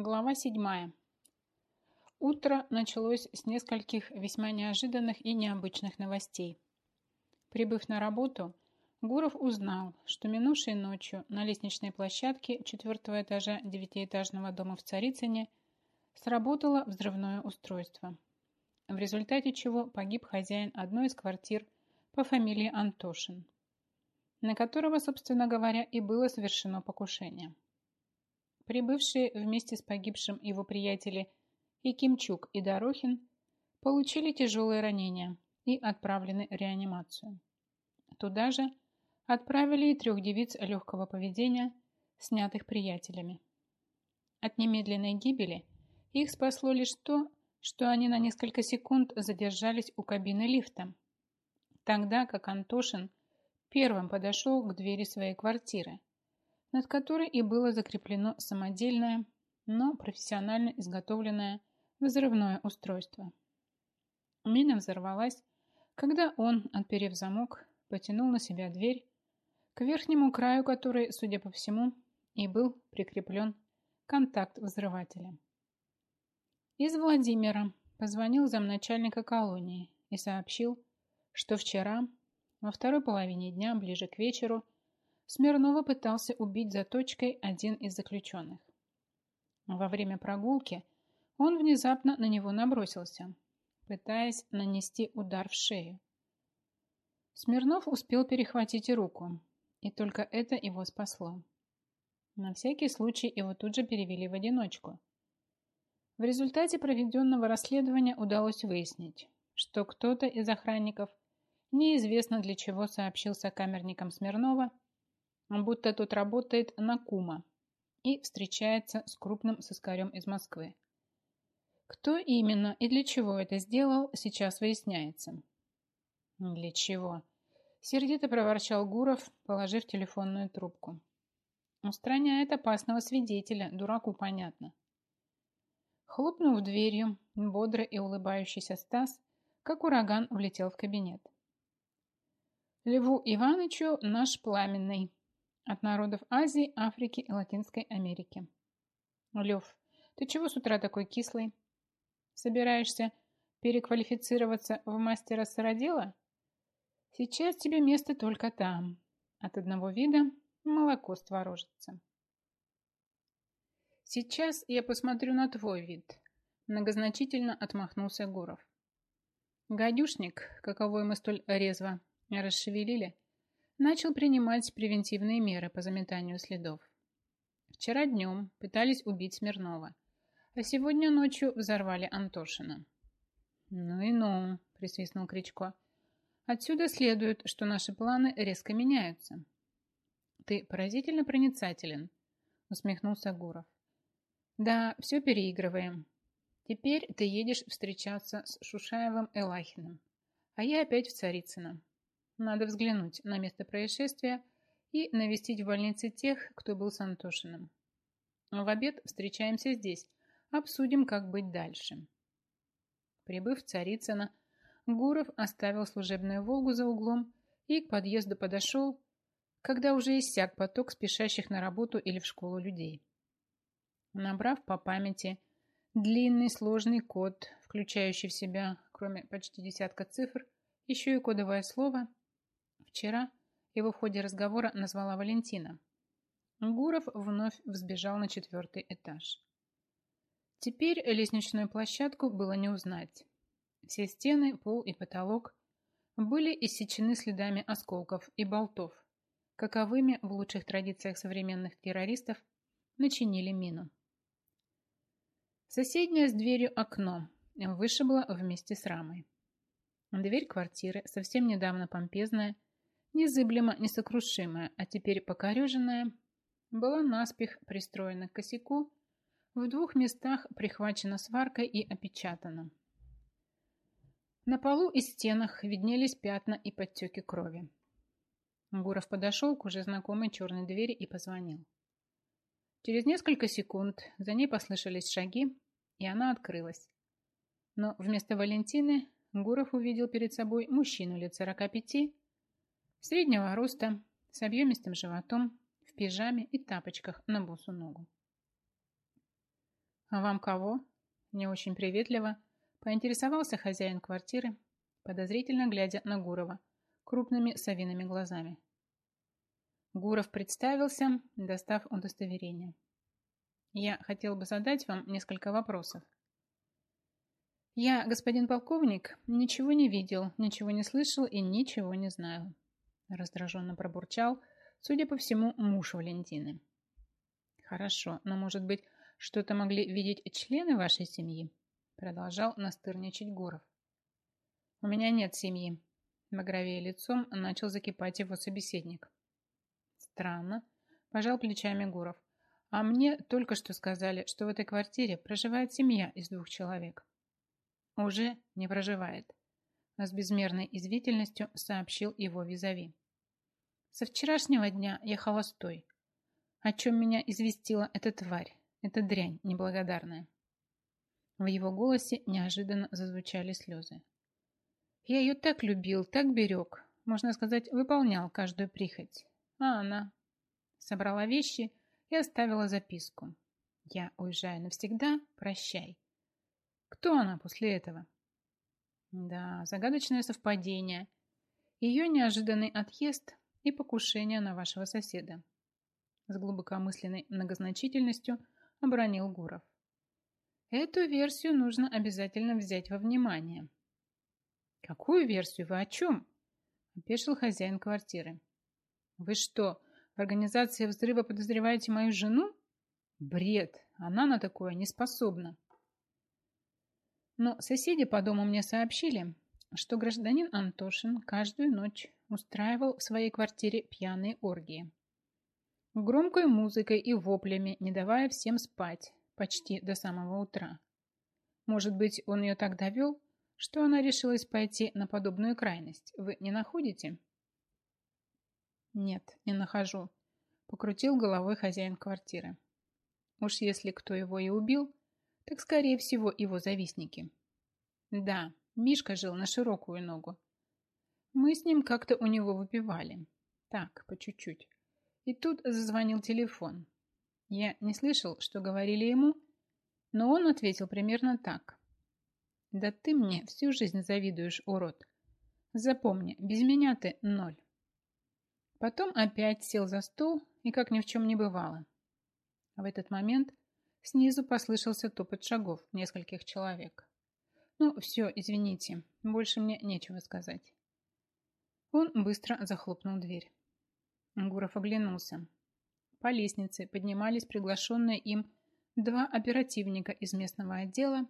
Глава 7. Утро началось с нескольких весьма неожиданных и необычных новостей. Прибыв на работу, Гуров узнал, что минувшей ночью на лестничной площадке четвертого этажа девятиэтажного дома в Царицыне сработало взрывное устройство, в результате чего погиб хозяин одной из квартир по фамилии Антошин, на которого, собственно говоря, и было совершено покушение. Прибывшие вместе с погибшим его приятели и Кимчук, и Дорохин получили тяжелые ранения и отправлены в реанимацию. Туда же отправили и трех девиц легкого поведения, снятых приятелями. От немедленной гибели их спасло лишь то, что они на несколько секунд задержались у кабины лифта, тогда как Антошин первым подошел к двери своей квартиры, над которой и было закреплено самодельное, но профессионально изготовленное взрывное устройство. Мина взорвалась, когда он, отперев замок, потянул на себя дверь, к верхнему краю которой, судя по всему, и был прикреплен контакт взрывателя. Из Владимира позвонил замначальника колонии и сообщил, что вчера, во второй половине дня, ближе к вечеру, Смирнова пытался убить заточкой один из заключенных. Во время прогулки он внезапно на него набросился, пытаясь нанести удар в шею. Смирнов успел перехватить руку, и только это его спасло. На всякий случай его тут же перевели в одиночку. В результате проведенного расследования удалось выяснить, что кто-то из охранников неизвестно для чего сообщил сокамерникам Смирнова, будто тот работает на Кума и встречается с крупным сыскарем из Москвы. Кто именно и для чего это сделал, сейчас выясняется. Для чего? Сердито проворчал Гуров, положив телефонную трубку. Устраняет опасного свидетеля, дураку понятно. Хлопнув дверью, бодрый и улыбающийся Стас, как ураган, влетел в кабинет. Льву Иванычу наш пламенный, от народов Азии, Африки и Латинской Америки. Лев, ты чего с утра такой кислый? Собираешься переквалифицироваться в мастера сыродела? Сейчас тебе место только там. От одного вида молоко створожится. Сейчас я посмотрю на твой вид. Многозначительно отмахнулся Гуров. Гадюшник, каковой мы столь резво расшевелили, начал принимать превентивные меры по заметанию следов. Вчера днем пытались убить Смирнова, а сегодня ночью взорвали Антошина. «Ну и ну», – присвистнул Кричко. «Отсюда следует, что наши планы резко меняются». «Ты поразительно проницателен», – усмехнулся Гуров. «Да, все переигрываем. Теперь ты едешь встречаться с Шушаевым Элахиным, а я опять в Царицыно. Надо взглянуть на место происшествия и навестить в больнице тех, кто был с Антошиным. В обед встречаемся здесь, обсудим, как быть дальше. Прибыв в Царицыно, Гуров оставил служебную «Волгу» за углом и к подъезду подошел, когда уже иссяк поток спешащих на работу или в школу людей. Набрав по памяти длинный сложный код, включающий в себя, кроме почти десятка цифр, еще и кодовое слово, Вчера его в ходе разговора назвала Валентина. Гуров вновь взбежал на четвертый этаж. Теперь лестничную площадку было не узнать. Все стены, пол и потолок были иссечены следами осколков и болтов, каковыми в лучших традициях современных террористов начинили мину. Соседнее с дверью окно вышибло вместе с рамой. Дверь квартиры, совсем недавно помпезная, незыблемо несокрушимая, а теперь покореженная, была наспех пристроена к косяку, в двух местах прихвачена сваркой и опечатана. На полу и стенах виднелись пятна и подтеки крови. Гуров подошел к уже знакомой черной двери и позвонил. Через несколько секунд за ней послышались шаги, и она открылась. Но вместо Валентины Гуров увидел перед собой мужчину лет сорока пяти, Среднего роста, с объемистым животом, в пижаме и тапочках на босу ногу. «А вам кого?» Не очень приветливо поинтересовался хозяин квартиры, подозрительно глядя на Гурова крупными совиными глазами. Гуров представился, достав удостоверение. «Я хотел бы задать вам несколько вопросов». «Я, господин полковник, ничего не видел, ничего не слышал и ничего не знаю», раздраженно пробурчал, судя по всему, муж Валентины. «Хорошо, но, может быть, что-то могли видеть члены вашей семьи?» Продолжал настырничать Гуров. «У меня нет семьи», багровее лицом начал закипать его собеседник. «Странно», пожал плечами Гуров. «А мне только что сказали, что в этой квартире проживает семья из двух человек». «Уже не проживает», с безмерной извительностью сообщил его визави. «Со вчерашнего дня я холостой, о чем меня известила эта тварь, эта дрянь неблагодарная». В его голосе неожиданно зазвучали слезы. «Я ее так любил, так берег, можно сказать, выполнял каждую прихоть. А она собрала вещи и оставила записку. «Я уезжаю навсегда, прощай». Кто она после этого? Да, загадочное совпадение. Ее неожиданный отъезд и покушение на вашего соседа. С глубокомысленной многозначительностью обронил Гуров. Эту версию нужно обязательно взять во внимание. Какую версию? Вы о чем? Опешил хозяин квартиры. Вы что, в организации взрыва подозреваете мою жену? Бред. Она на такое не способна. Но соседи по дому мне сообщили, что гражданин Антошин каждую ночь устраивал в своей квартире пьяные оргии. Громкой музыкой и воплями, не давая всем спать почти до самого утра. Может быть, он ее так довел, что она решилась пойти на подобную крайность. Вы не находите? Нет, не нахожу. Покрутил головой хозяин квартиры. Уж если кто его и убил, так, скорее всего, его завистники. Да, Мишка жил на широкую ногу. Мы с ним как-то у него выпивали. Так, по чуть-чуть. И тут зазвонил телефон. Я не слышал, что говорили ему, но он ответил примерно так. «Да ты мне всю жизнь завидуешь, урод. Запомни, без меня ты ноль». Потом опять сел за стол и как ни в чем не бывало. В этот момент Снизу послышался топот шагов нескольких человек. «Ну, все, извините, больше мне нечего сказать». Он быстро захлопнул дверь. Гуров оглянулся. По лестнице поднимались приглашенные им два оперативника из местного отдела,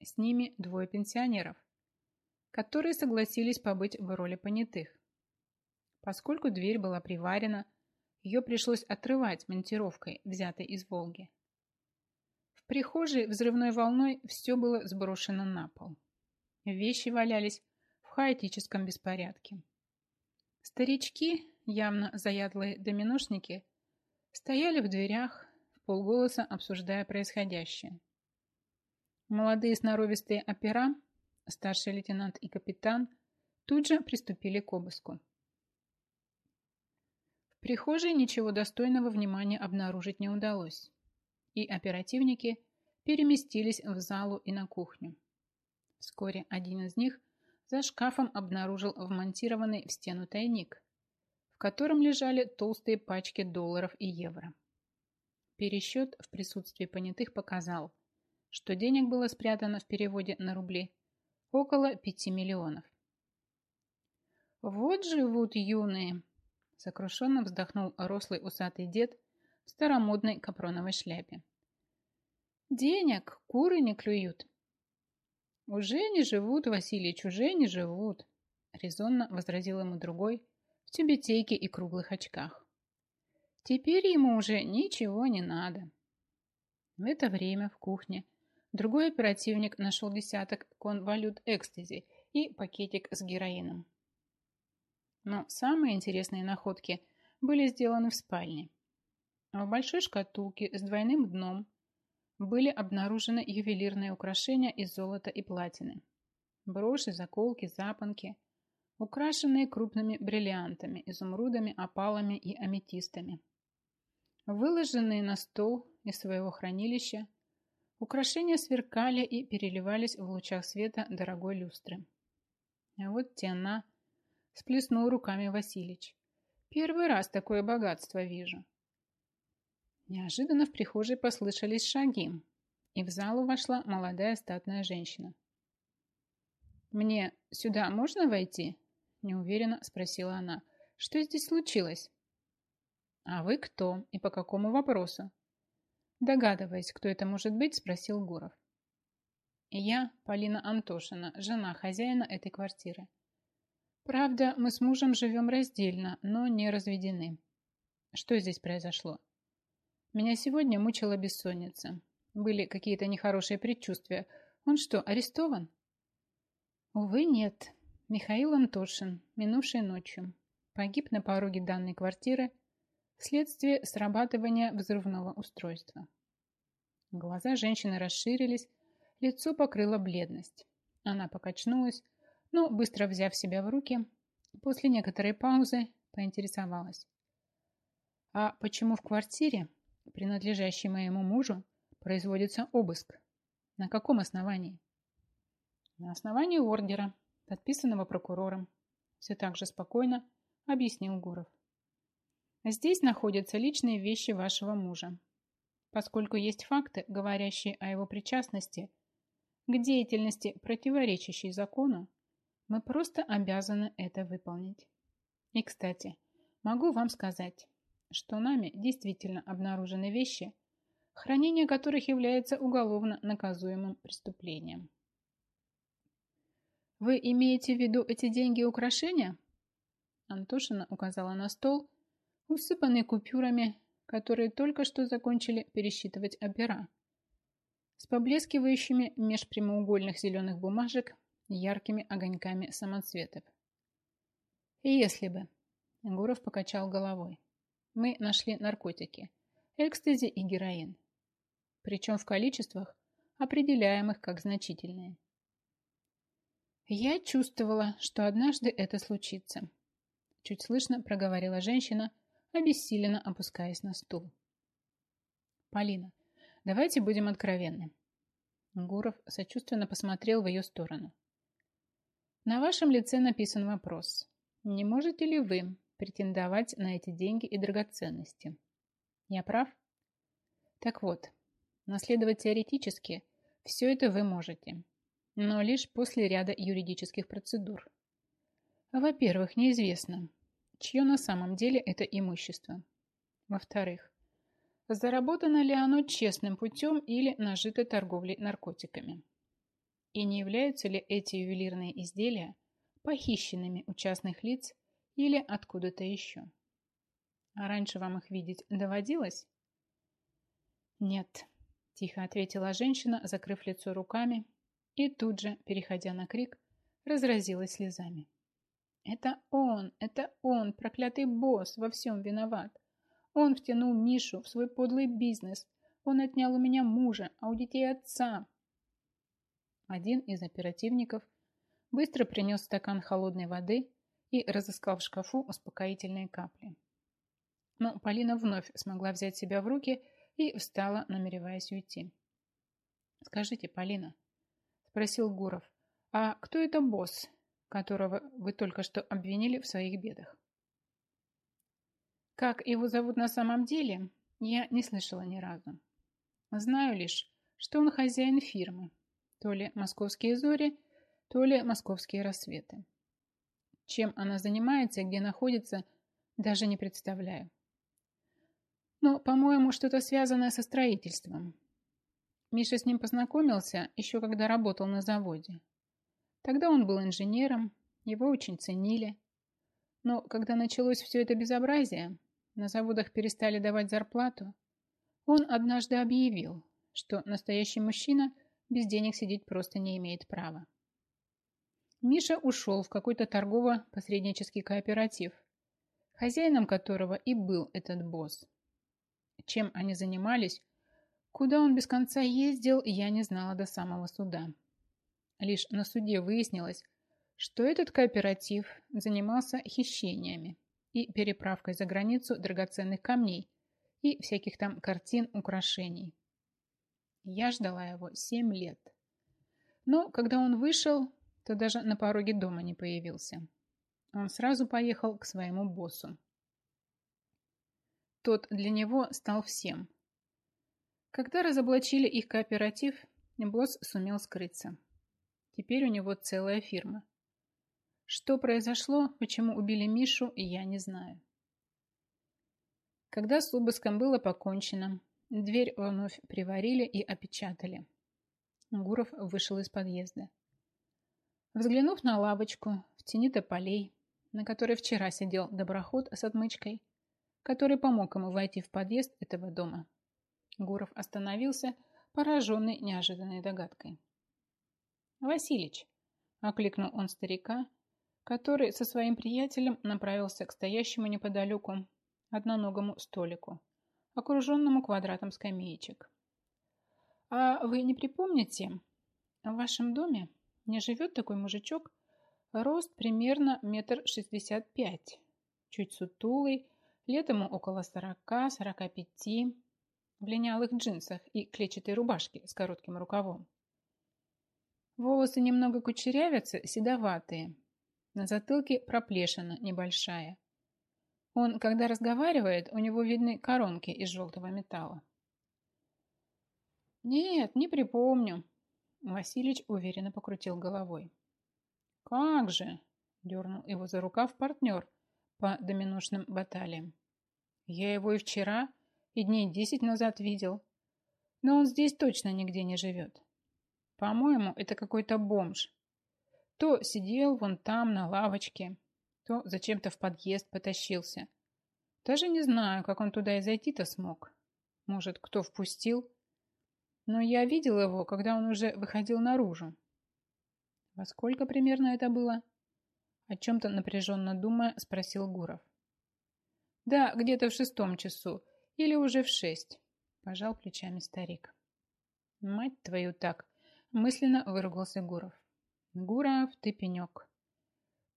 с ними двое пенсионеров, которые согласились побыть в роли понятых. Поскольку дверь была приварена, ее пришлось отрывать монтировкой, взятой из «Волги» прихожей взрывной волной все было сброшено на пол. Вещи валялись в хаотическом беспорядке. Старички, явно заядлые доминошники, стояли в дверях, полголоса обсуждая происходящее. Молодые сноровистые опера, старший лейтенант и капитан, тут же приступили к обыску. В прихожей ничего достойного внимания обнаружить не удалось и оперативники переместились в залу и на кухню. Вскоре один из них за шкафом обнаружил вмонтированный в стену тайник, в котором лежали толстые пачки долларов и евро. Пересчет в присутствии понятых показал, что денег было спрятано в переводе на рубли около 5 миллионов. «Вот живут юные!» Сокрушенно вздохнул рослый усатый дед в старомодной капроновой шляпе. Денег куры не клюют. Уже не живут, Васильич, уже не живут, резонно возразил ему другой в тюбетейке и круглых очках. Теперь ему уже ничего не надо. В это время в кухне другой оперативник нашел десяток конвалют экстази и пакетик с героином. Но самые интересные находки были сделаны в спальне. В большой шкатулке с двойным дном были обнаружены ювелирные украшения из золота и платины. Броши, заколки, запонки, украшенные крупными бриллиантами, изумрудами, опалами и аметистами. Выложенные на стол из своего хранилища, Украшения сверкали и переливались в лучах света дорогой люстры. А вот тена, сплеснул руками Василич. Первый раз такое богатство вижу. Неожиданно в прихожей послышались шаги, и в залу вошла молодая статная женщина. «Мне сюда можно войти?» – неуверенно спросила она. «Что здесь случилось?» «А вы кто и по какому вопросу?» Догадываясь, кто это может быть, спросил Гуров. «Я Полина Антошина, жена хозяина этой квартиры. Правда, мы с мужем живем раздельно, но не разведены. Что здесь произошло? Меня сегодня мучила бессонница. Были какие-то нехорошие предчувствия. Он что, арестован?» «Увы, нет. Михаил Антошин, минувшей ночью, погиб на пороге данной квартиры вследствие срабатывания взрывного устройства. Глаза женщины расширились, лицо покрыло бледность. Она покачнулась, но, быстро взяв себя в руки, после некоторой паузы поинтересовалась. «А почему в квартире, принадлежащей моему мужу, производится обыск? На каком основании?» «На основании ордера, подписанного прокурором», все так же спокойно объяснил Гуров. Здесь находятся личные вещи вашего мужа. Поскольку есть факты, говорящие о его причастности к деятельности, противоречащей закону, мы просто обязаны это выполнить. И, кстати, могу вам сказать, что нами действительно обнаружены вещи, хранение которых является уголовно наказуемым преступлением. Вы имеете в виду эти деньги и украшения? Антошина указала на стол, усыпанный купюрами, которые только что закончили пересчитывать опера, с поблескивающими меж прямоугольных зеленых бумажек яркими огоньками самоцветов. Если бы, Гуров покачал головой, мы нашли наркотики, экстази и героин, причем в количествах, определяемых как значительные. Я чувствовала, что однажды это случится. Чуть слышно проговорила женщина, обессиленно опускаясь на стул. «Полина, давайте будем откровенны». Гуров сочувственно посмотрел в ее сторону. «На вашем лице написан вопрос. Не можете ли вы претендовать на эти деньги и драгоценности? Я прав? Так вот, наследовать теоретически все это вы можете, но лишь после ряда юридических процедур. Во-первых, неизвестно, чье на самом деле это имущество. Во-вторых, заработано ли оно честным путем или нажито торговлей наркотиками. И не являются ли эти ювелирные изделия похищенными у частных лиц или откуда-то еще. А раньше вам их видеть доводилось? Нет, тихо ответила женщина, закрыв лицо руками, и тут же, переходя на крик, разразилась слезами. Это он, это он, проклятый босс, во всем виноват. Он втянул Мишу в свой подлый бизнес. Он отнял у меня мужа, а у детей отца. Один из оперативников быстро принес стакан холодной воды и разыскал в шкафу успокоительные капли. Но Полина вновь смогла взять себя в руки и встала, намереваясь уйти. «Скажите, Полина», – спросил Гуров, – «а кто это босс, которого вы только что обвинили в своих бедах. Как его зовут на самом деле, я не слышала ни разу. Знаю лишь, что он хозяин фирмы, то ли московские зори, то ли московские рассветы. Чем она занимается и где находится, даже не представляю. Но, по-моему, что-то связанное со строительством. Миша с ним познакомился еще когда работал на заводе. Тогда он был инженером, его очень ценили. Но когда началось все это безобразие, на заводах перестали давать зарплату, он однажды объявил, что настоящий мужчина без денег сидеть просто не имеет права. Миша ушел в какой-то торгово-посреднический кооператив, хозяином которого и был этот босс. Чем они занимались, куда он без конца ездил, я не знала до самого суда. Лишь на суде выяснилось, что этот кооператив занимался хищениями и переправкой за границу драгоценных камней и всяких там картин, украшений. Я ждала его семь лет. Но когда он вышел, то даже на пороге дома не появился. Он сразу поехал к своему боссу. Тот для него стал всем. Когда разоблачили их кооператив, босс сумел скрыться. Теперь у него целая фирма. Что произошло, почему убили Мишу, я не знаю. Когда с обыском было покончено, дверь вновь приварили и опечатали. Гуров вышел из подъезда. Взглянув на лавочку в тени тополей, на которой вчера сидел доброход с отмычкой, который помог ему войти в подъезд этого дома, Гуров остановился, пораженный неожиданной догадкой. «Василич!» – окликнул он старика, который со своим приятелем направился к стоящему неподалеку одноногому столику, окруженному квадратом скамеечек. «А вы не припомните, в вашем доме не живет такой мужичок, рост примерно метр шестьдесят пять, чуть сутулый, лет ему около сорока-сорока пяти, в линялых джинсах и клетчатой рубашке с коротким рукавом. Волосы немного кучерявятся, седоватые. На затылке проплешина небольшая. Он, когда разговаривает, у него видны коронки из желтого металла. «Нет, не припомню», — Василич уверенно покрутил головой. «Как же!» — дернул его за рукав партнер по доминошным баталиям. «Я его и вчера, и дней десять назад видел. Но он здесь точно нигде не живет. По-моему, это какой-то бомж. То сидел вон там на лавочке, то зачем-то в подъезд потащился. Даже не знаю, как он туда и зайти-то смог. Может, кто впустил? Но я видел его, когда он уже выходил наружу. Во сколько примерно это было? О чем-то напряженно думая, спросил Гуров. Да, где-то в шестом часу. Или уже в шесть? Пожал плечами старик. Мать твою так! Мысленно выругался Гуров. Гуров, ты пенек.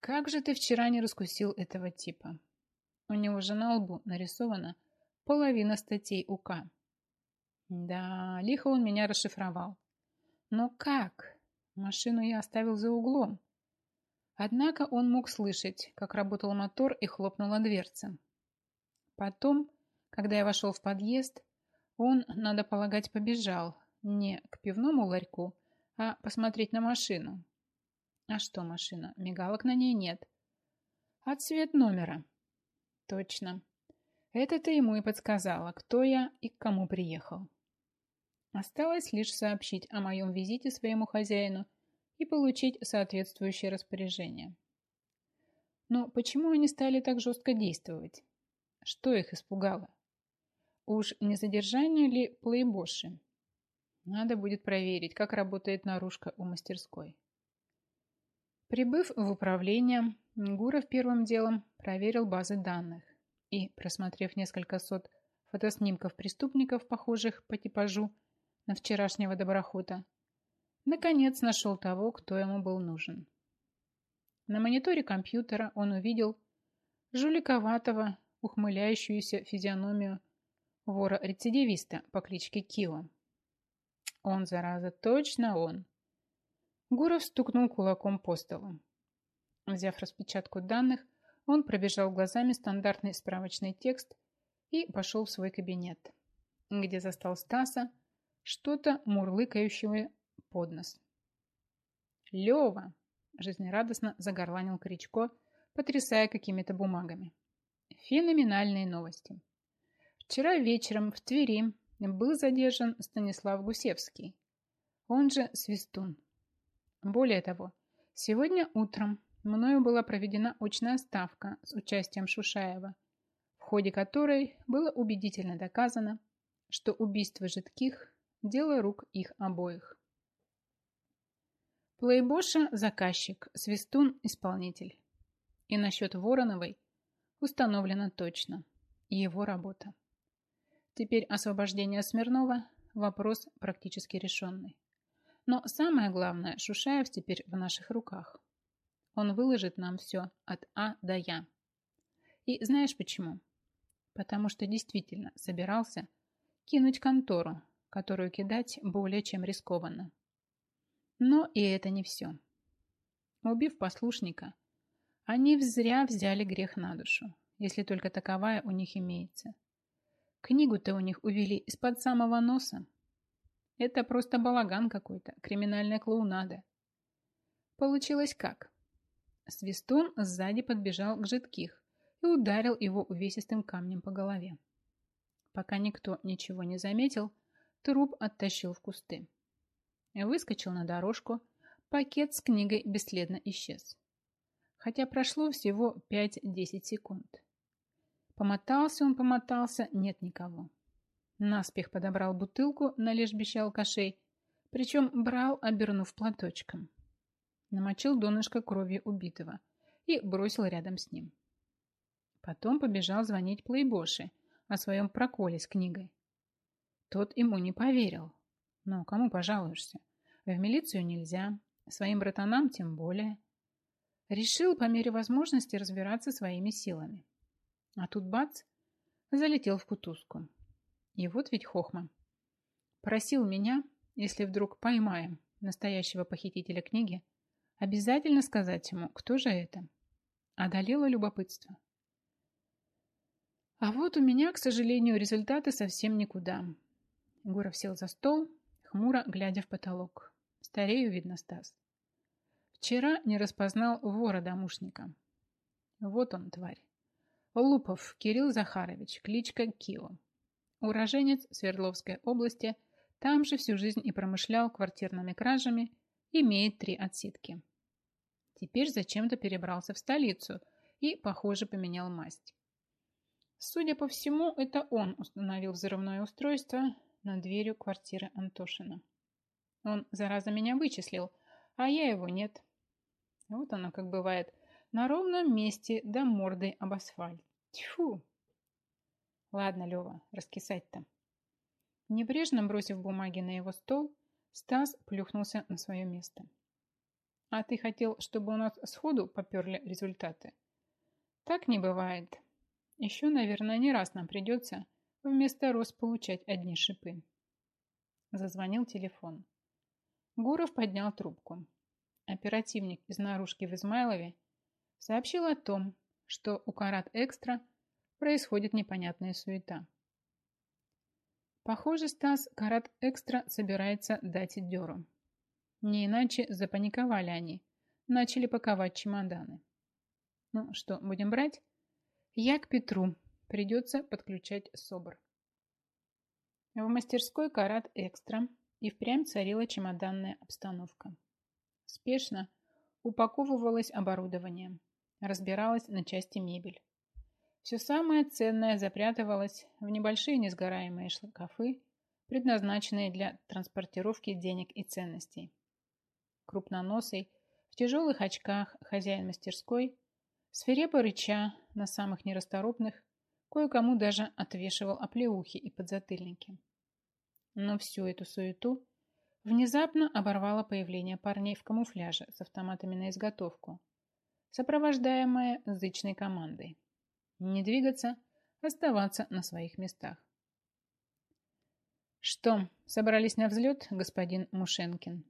Как же ты вчера не раскусил этого типа? У него же на лбу нарисована половина статей УК. Да, лихо он меня расшифровал. Но как? Машину я оставил за углом. Однако он мог слышать, как работал мотор и хлопнула дверца. Потом когда я вошел в подъезд, он, надо полагать, побежал не к пивному ларьку, а посмотреть на машину. А что машина? Мигалок на ней нет. А цвет номера? Точно. Это-то ему и подсказала, кто я и к кому приехал. Осталось лишь сообщить о моем визите своему хозяину и получить соответствующее распоряжение. Но почему они стали так жестко действовать? Что их испугало? Уж не задержание ли плейбоши? Надо будет проверить, как работает наружка у мастерской. Прибыв в управление, Гуров первым делом проверил базы данных и, просмотрев несколько сот фотоснимков преступников, похожих по типажу на вчерашнего доброхота, наконец нашел того, кто ему был нужен. На мониторе компьютера он увидел жуликоватого, ухмыляющуюся физиономию вора-рецидивиста по кличке Кио. Он, зараза, точно он. Гуров стукнул кулаком по столу. Взяв распечатку данных, он пробежал глазами стандартный справочный текст и пошел в свой кабинет, где застал Стаса, что-то мурлыкающего под нос. «Лева!» – жизнерадостно загорланил Кричко, потрясая какими-то бумагами. «Феноменальные новости!» Вчера вечером в Твери был задержан Станислав Гусевский, он же Свистун. Более того, сегодня утром мною была проведена очная ставка с участием Шушаева, в ходе которой было убедительно доказано, что убийство жидких – дело рук их обоих. Плейбоша – заказчик, Свистун – исполнитель. И насчет Вороновой установлено точно – его работа. Теперь освобождение Смирнова – вопрос практически решенный. Но самое главное, Шушаев теперь в наших руках. Он выложит нам все от А до Я. И знаешь почему? Потому что действительно собирался кинуть контору, которую кидать более чем рискованно. Но и это не все. Убив послушника, они взря взяли грех на душу, если только таковая у них имеется. Книгу-то у них увели из-под самого носа. Это просто балаган какой-то, криминальная клоунада. Получилось как? Свистун сзади подбежал к жидких и ударил его увесистым камнем по голове. Пока никто ничего не заметил, труп оттащил в кусты. Выскочил на дорожку, пакет с книгой бесследно исчез. Хотя прошло всего 5-10 секунд. Помотался он, помотался, нет никого. Наспех подобрал бутылку на лежбище алкашей, причем брал, обернув платочком. Намочил донышко крови убитого и бросил рядом с ним. Потом побежал звонить плейбоши о своем проколе с книгой. Тот ему не поверил. Но кому пожалуешься? В милицию нельзя, своим братанам тем более. Решил по мере возможности разбираться своими силами. А тут бац, залетел в кутузку. И вот ведь хохма. Просил меня, если вдруг поймаем настоящего похитителя книги, обязательно сказать ему, кто же это. Одолело любопытство. А вот у меня, к сожалению, результаты совсем никуда. Гуров сел за стол, хмуро глядя в потолок. Старею, видно, Стас. Вчера не распознал вора-домушника. Вот он, тварь. Лупов Кирилл Захарович, кличка Кио. Уроженец Свердловской области, там же всю жизнь и промышлял квартирными кражами, имеет три отсидки. Теперь зачем-то перебрался в столицу и, похоже, поменял масть. Судя по всему, это он установил взрывное устройство над дверью квартиры Антошина. Он, зараза, меня вычислил, а я его нет. Вот оно как бывает. На ровном месте до мордой об асфальт. Тьфу! Ладно, Лева, раскисать-то. Небрежно бросив бумаги на его стол, Стас плюхнулся на свое место. А ты хотел, чтобы у нас сходу поперли результаты? Так не бывает. Еще, наверное, не раз нам придется вместо роз получать одни шипы. Зазвонил телефон. Гуров поднял трубку. Оперативник из наружки в Измайлове сообщил о том, что у Карат Экстра происходит непонятная суета. Похоже, Стас Карат Экстра собирается дать дёру. Не иначе запаниковали они, начали паковать чемоданы. Ну что, будем брать? Я к Петру. Придется подключать СОБР. В мастерской «Карат Экстра» и впрямь царила чемоданная обстановка. Спешно упаковывалось оборудование, разбиралась на части мебель. Все самое ценное запрятывалось в небольшие несгораемые шкафы, предназначенные для транспортировки денег и ценностей. Крупноносый, в тяжелых очках хозяин мастерской Свирепо рыча на самых нерасторопных, кое-кому даже отвешивал оплеухи и подзатыльники. Но всю эту суету внезапно оборвало появление парней в камуфляже с автоматами на изготовку, сопровождаемое зычной командой. Не двигаться, оставаться на своих местах. «Что, собрались на взлет, господин Мушенкин?»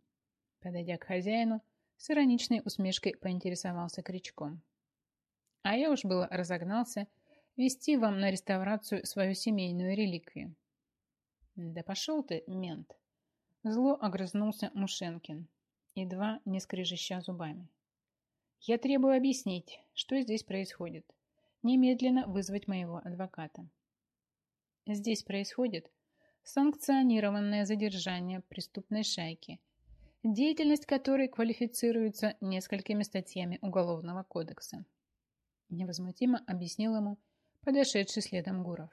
Подойдя к хозяину, с ироничной усмешкой поинтересовался Кричком. А я уж было разогнался вести вам на реставрацию свою семейную реликвию. Да пошел ты, мент. Зло огрызнулся Мушенкин, едва не скрежеща зубами. Я требую объяснить, что здесь происходит. Немедленно вызвать моего адвоката. Здесь происходит санкционированное задержание преступной шайки, деятельность которой квалифицируется несколькими статьями Уголовного кодекса невозмутимо объяснил ему подошедший следом Гуров.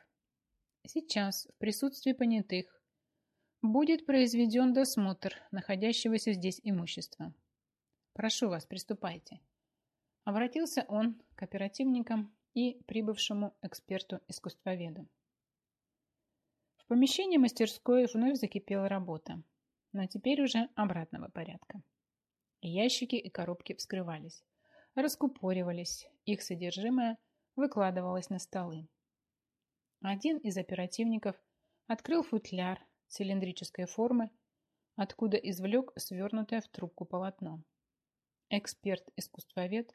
Сейчас, в присутствии понятых, будет произведен досмотр находящегося здесь имущества. Прошу вас, приступайте. Обратился он к оперативникам и прибывшему эксперту-искусствоведу. В помещении мастерской вновь закипела работа, но теперь уже обратного порядка. Ящики и коробки вскрывались раскупоривались, их содержимое выкладывалось на столы. Один из оперативников открыл футляр, цилиндрической формы, откуда извлек свернутое в трубку полотно. Эксперт-искусствовед,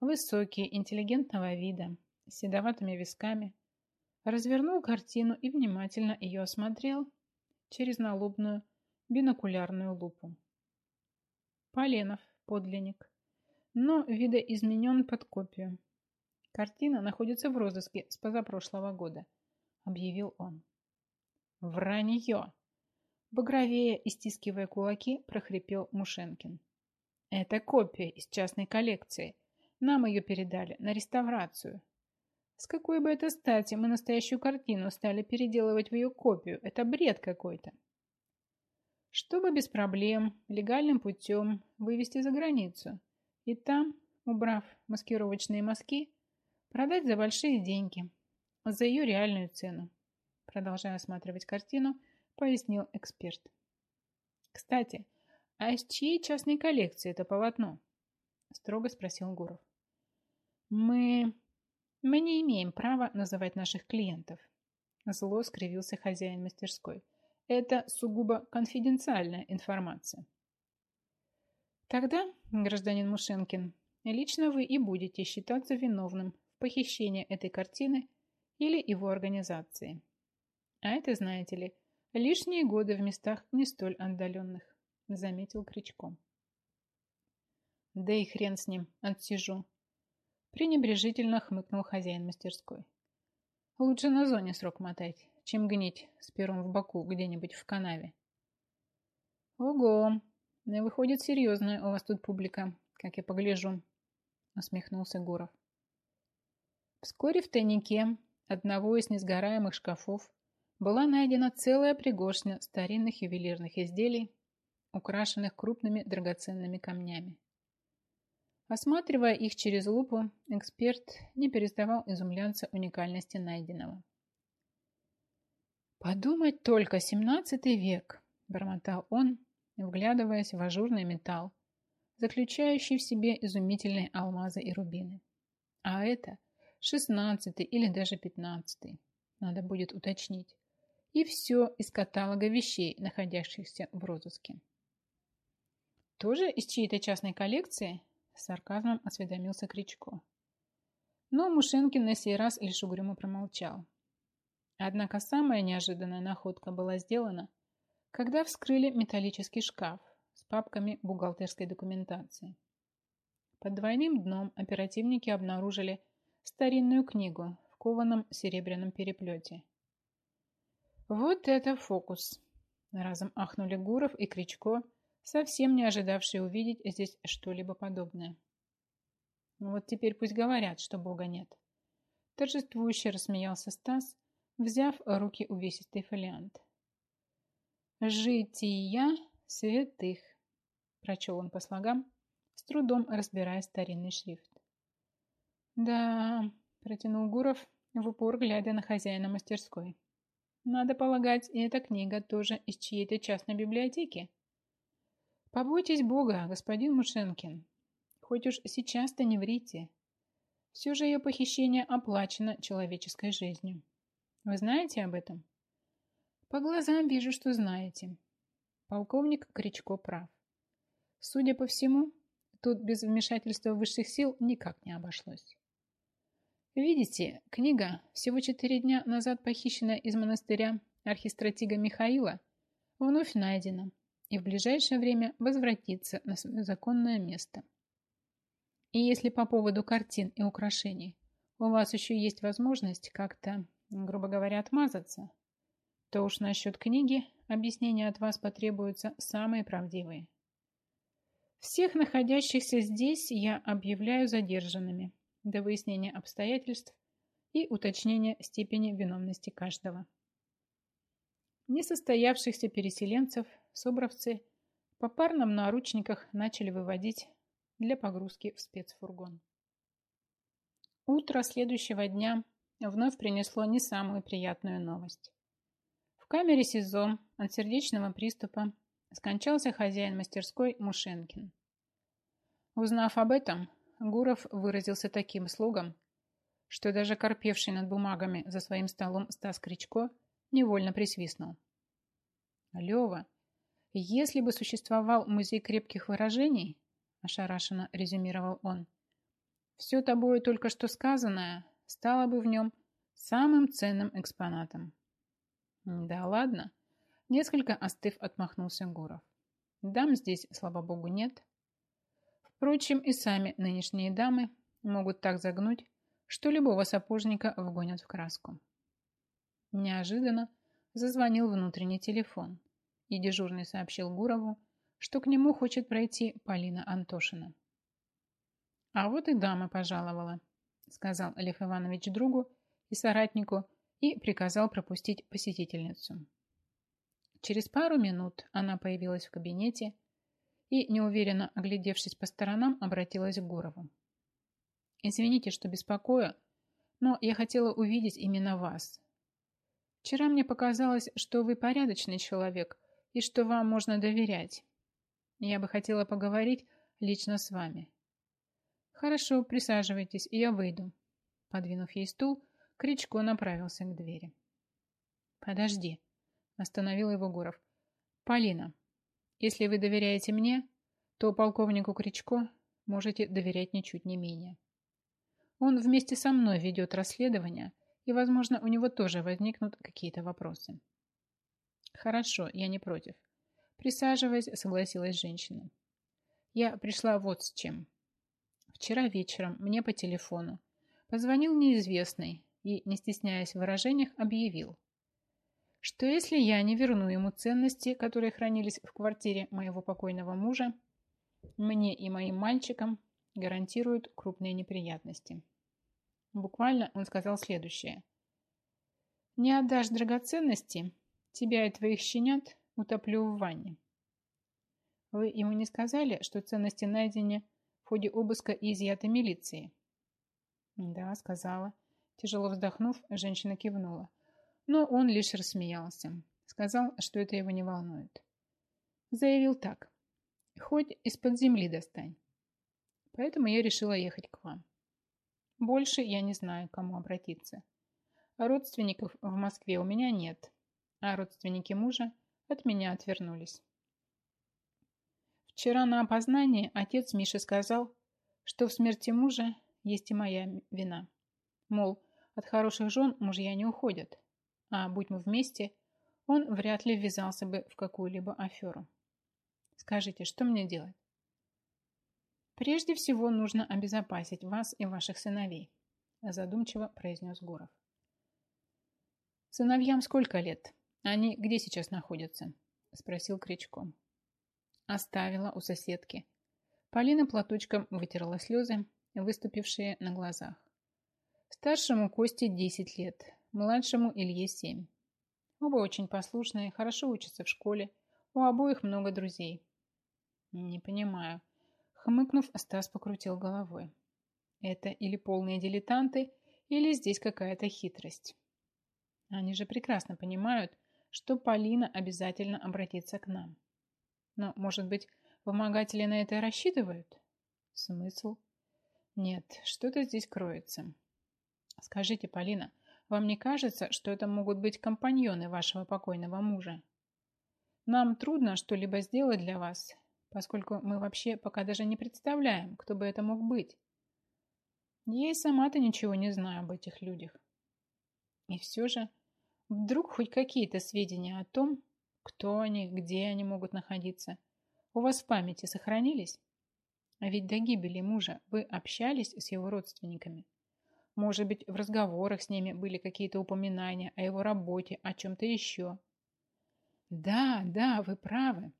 высокий, интеллигентного вида, с седоватыми висками, развернул картину и внимательно ее осмотрел через налобную бинокулярную лупу. Поленов, подлинник, но видоизменен под копию. Картина находится в розыске с позапрошлого года, объявил он. Вранье! Багровее и стискивая кулаки, прохрипел Мушенкин. Это копия из частной коллекции. Нам ее передали на реставрацию. С какой бы это стати мы настоящую картину стали переделывать в ее копию? Это бред какой-то. Чтобы без проблем, легальным путем вывести за границу. И там, убрав маскировочные мазки, продать за большие деньги, за ее реальную цену. Продолжая осматривать картину, пояснил эксперт. Кстати, а из чьей частной коллекции это полотно? Строго спросил Гуров. Мы мы не имеем права называть наших клиентов. Зло скривился хозяин мастерской. Это сугубо конфиденциальная информация. Тогда, гражданин Мушенкин, лично вы и будете считаться виновным в похищении этой картины или его организации. А это, знаете ли, лишние годы в местах не столь отдаленных, заметил Кричко. Да и хрен с ним, отсижу, пренебрежительно хмыкнул хозяин мастерской. Лучше на зоне срок мотать, чем гнить с пером в боку где-нибудь в канаве. Ого, выходит серьезная у вас тут публика, как я погляжу, усмехнулся Гуров. Вскоре в тайнике одного из несгораемых шкафов была найдена целая пригоршня старинных ювелирных изделий, украшенных крупными драгоценными камнями. Осматривая их через лупу, эксперт не переставал изумляться уникальности найденного. «Подумать только, семнадцатый век!» – бормотал он, вглядываясь в ажурный металл, заключающий в себе изумительные алмазы и рубины. А это шестнадцатый или даже пятнадцатый, надо будет уточнить. И все из каталога вещей, находящихся в розыске. Тоже из чьей-то частной коллекции с сарказмом осведомился Кричко. Но Мушенкин на сей раз лишь угрюмо промолчал. Однако самая неожиданная находка была сделана, когда вскрыли металлический шкаф с папками бухгалтерской документации. Под двойным дном оперативники обнаружили старинную книгу в кованом серебряном переплете. «Вот это фокус!» Разом ахнули Гуров и Кричко, совсем не ожидавшие увидеть здесь что-либо подобное. Ну вот теперь пусть говорят, что Бога нет. Торжествующе рассмеялся Стас, взяв руки увесистый фолиант. «Жития святых», – прочел он по слогам, с трудом разбирая старинный шрифт. «Да», – протянул Гуров, в упор глядя на хозяина мастерской. «Надо полагать, и эта книга тоже из чьей-то частной библиотеки?» Побойтесь Бога, господин Мушенкин. Хоть уж сейчас-то не врите. Все же ее похищение оплачено человеческой жизнью. Вы знаете об этом? По глазам вижу, что знаете. Полковник Кричко прав. Судя по всему, тут без вмешательства высших сил никак не обошлось. Видите, книга, всего четыре дня назад похищенная из монастыря архистратига Михаила, вновь найдена и в ближайшее время возвратиться на свое законное место. И если по поводу картин и украшений у вас еще есть возможность как-то, грубо говоря, отмазаться, то уж насчет книги объяснения от вас потребуются самые правдивые. Всех находящихся здесь я объявляю задержанными до выяснения обстоятельств и уточнения степени виновности каждого. Несостоявшихся переселенцев собравцы по парным наручниках начали выводить для погрузки в спецфургон. Утро следующего дня вновь принесло не самую приятную новость. В камере СИЗО от сердечного приступа скончался хозяин мастерской Мушенкин. Узнав об этом, Гуров выразился таким слогом, что даже корпевший над бумагами за своим столом Стас Кричко невольно присвистнул. Лева, если бы существовал музей крепких выражений, ошарашенно резюмировал он, все тобой только что сказанное стало бы в нем самым ценным экспонатом. Да ладно, несколько остыв отмахнулся Гуров. Дам здесь, слава богу, нет. Впрочем, и сами нынешние дамы могут так загнуть, что любого сапожника вгонят в краску. Неожиданно зазвонил внутренний телефон, и дежурный сообщил Гурову, что к нему хочет пройти Полина Антошина. «А вот и дама пожаловала», — сказал Олег Иванович другу и соратнику и приказал пропустить посетительницу. Через пару минут она появилась в кабинете и, неуверенно оглядевшись по сторонам, обратилась к Гурову. «Извините, что беспокою, но я хотела увидеть именно вас. Вчера мне показалось, что вы порядочный человек и что вам можно доверять. Я бы хотела поговорить лично с вами». «Хорошо, присаживайтесь, и я выйду». Подвинув ей стул, Кричко направился к двери. «Подожди», — остановил его Гуров. «Полина, если вы доверяете мне, то полковнику Кричко можете доверять ничуть не менее. Он вместе со мной ведет расследование, и, возможно, у него тоже возникнут какие-то вопросы. Хорошо, я не против. Присаживаясь, согласилась женщина. Я пришла вот с чем. Вчера вечером мне по телефону позвонил неизвестный и, не стесняясь в выражениях, объявил, что если я не верну ему ценности, которые хранились в квартире моего покойного мужа, мне и моим мальчикам гарантируют крупные неприятности. Буквально он сказал следующее. «Не отдашь драгоценности, тебя и твоих щенят утоплю в ванне». Вы ему не сказали, что ценности найдены в ходе обыска и изъяты милиции? Да, сказала. Тяжело вздохнув, женщина кивнула. Но он лишь рассмеялся. Сказал, что это его не волнует. Заявил так. Хоть из-под земли достань. Поэтому я решила ехать к вам. Больше я не знаю, к кому обратиться. Родственников в Москве у меня нет, а родственники мужа от меня отвернулись. Вчера на опознании отец Миши сказал, что в смерти мужа есть и моя вина. Мол, от хороших жен мужья не уходят, а будь мы вместе, он вряд ли ввязался бы в какую-либо аферу. Скажите, что мне делать? Прежде всего нужно обезопасить вас и ваших сыновей, задумчиво произнес Гуров. Сыновьям сколько лет? Они где сейчас находятся? Спросил Кричко. Оставила у соседки. Полина платочком вытерла слезы, выступившие на глазах. Старшему Косте 10 лет, младшему Илье 7. Оба очень послушные, хорошо учатся в школе, у обоих много друзей. Не понимаю. Хмыкнув, Стас покрутил головой. Это или полные дилетанты, или здесь какая-то хитрость. Они же прекрасно понимают, что Полина обязательно обратится к нам. Но, может быть, вымогатели на это рассчитывают? Смысл? Нет, что-то здесь кроется. Скажите, Полина, вам не кажется, что это могут быть компаньоны вашего покойного мужа? Нам трудно что-либо сделать для вас, поскольку мы вообще пока даже не представляем, кто бы это мог быть. Я и сама-то ничего не знаю об этих людях. И все же, вдруг хоть какие-то сведения о том, кто они, где они могут находиться, у вас в памяти сохранились? А ведь до гибели мужа вы общались с его родственниками. Может быть, в разговорах с ними были какие-то упоминания о его работе, о чем-то еще. Да, да, вы правы.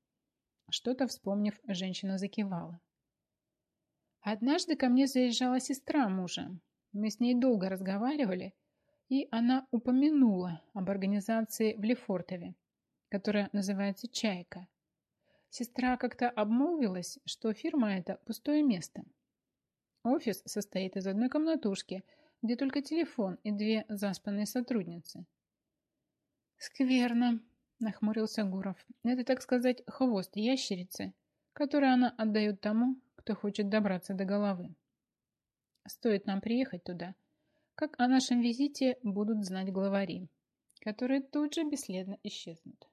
Что-то вспомнив, женщина закивала. Однажды ко мне заезжала сестра мужа. Мы с ней долго разговаривали, и она упомянула об организации в Лефортове, которая называется «Чайка». Сестра как-то обмолвилась, что фирма – это пустое место. Офис состоит из одной комнатушки – где только телефон и две заспанные сотрудницы. «Скверно», – нахмурился Гуров. «Это, так сказать, хвост ящерицы, который она отдает тому, кто хочет добраться до головы. Стоит нам приехать туда, как о нашем визите будут знать главари, которые тут же бесследно исчезнут.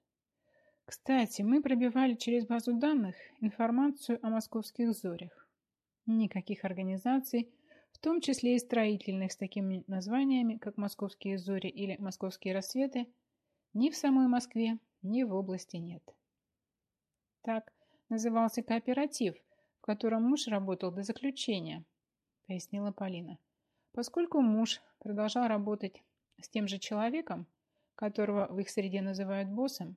Кстати, мы пробивали через базу данных информацию о московских зорях. Никаких организаций, в том числе и строительных с такими названиями, как «Московские зори» или «Московские рассветы», ни в самой Москве, ни в области нет. Так назывался кооператив, в котором муж работал до заключения, пояснила Полина. Поскольку муж продолжал работать с тем же человеком, которого в их среде называют боссом,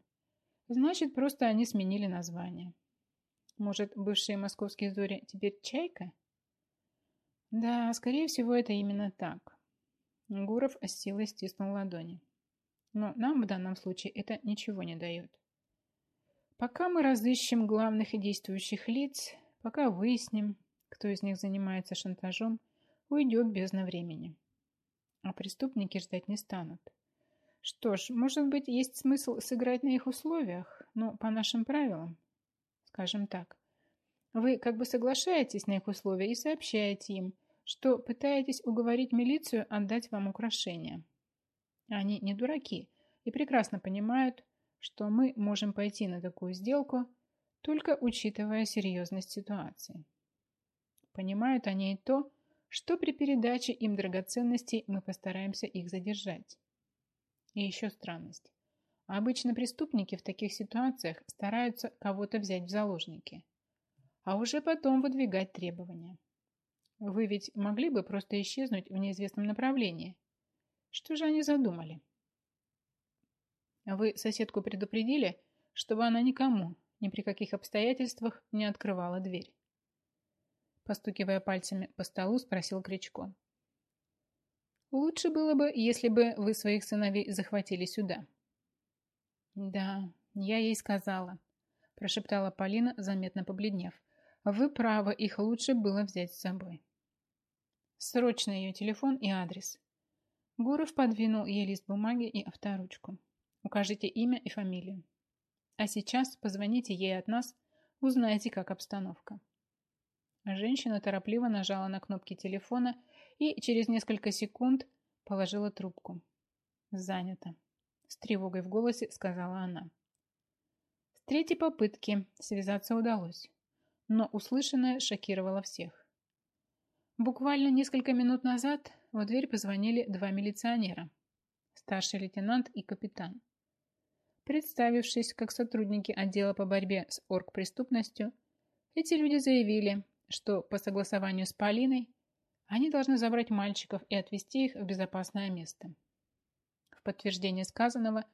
значит, просто они сменили название. Может, бывшие московские зори теперь «Чайка»? Да, скорее всего, это именно так. Гуров с силой стиснул ладони. Но нам в данном случае это ничего не дает. Пока мы разыщем главных и действующих лиц, пока выясним, кто из них занимается шантажом, уйдет бездна времени. А преступники ждать не станут. Что ж, может быть, есть смысл сыграть на их условиях, но по нашим правилам. Скажем так, вы как бы соглашаетесь на их условия и сообщаете им, что пытаетесь уговорить милицию отдать вам украшения. Они не дураки и прекрасно понимают, что мы можем пойти на такую сделку, только учитывая серьезность ситуации. Понимают они и то, что при передаче им драгоценностей мы постараемся их задержать. И еще странность. Обычно преступники в таких ситуациях стараются кого-то взять в заложники, а уже потом выдвигать требования. Вы ведь могли бы просто исчезнуть в неизвестном направлении. Что же они задумали? Вы соседку предупредили, чтобы она никому, ни при каких обстоятельствах не открывала дверь. Постукивая пальцами по столу, спросил Кричко. Лучше было бы, если бы вы своих сыновей захватили сюда. Да, я ей сказала, прошептала Полина, заметно побледнев. Вы правы, их лучше было взять с собой. Срочно ее телефон и адрес. Гуров подвинул ей лист бумаги и авторучку. Укажите имя и фамилию. А сейчас позвоните ей от нас, узнайте, как обстановка. Женщина торопливо нажала на кнопки телефона и через несколько секунд положила трубку. «Занято», — с тревогой в голосе сказала она. С третьей попытки связаться удалось, но услышанное шокировало всех. Буквально несколько минут назад в дверь позвонили два милиционера, старший лейтенант и капитан. Представившись как сотрудники отдела по борьбе с оргпреступностью, эти люди заявили, что по согласованию с Полиной они должны забрать мальчиков и отвезти их в безопасное место. В подтверждение сказанного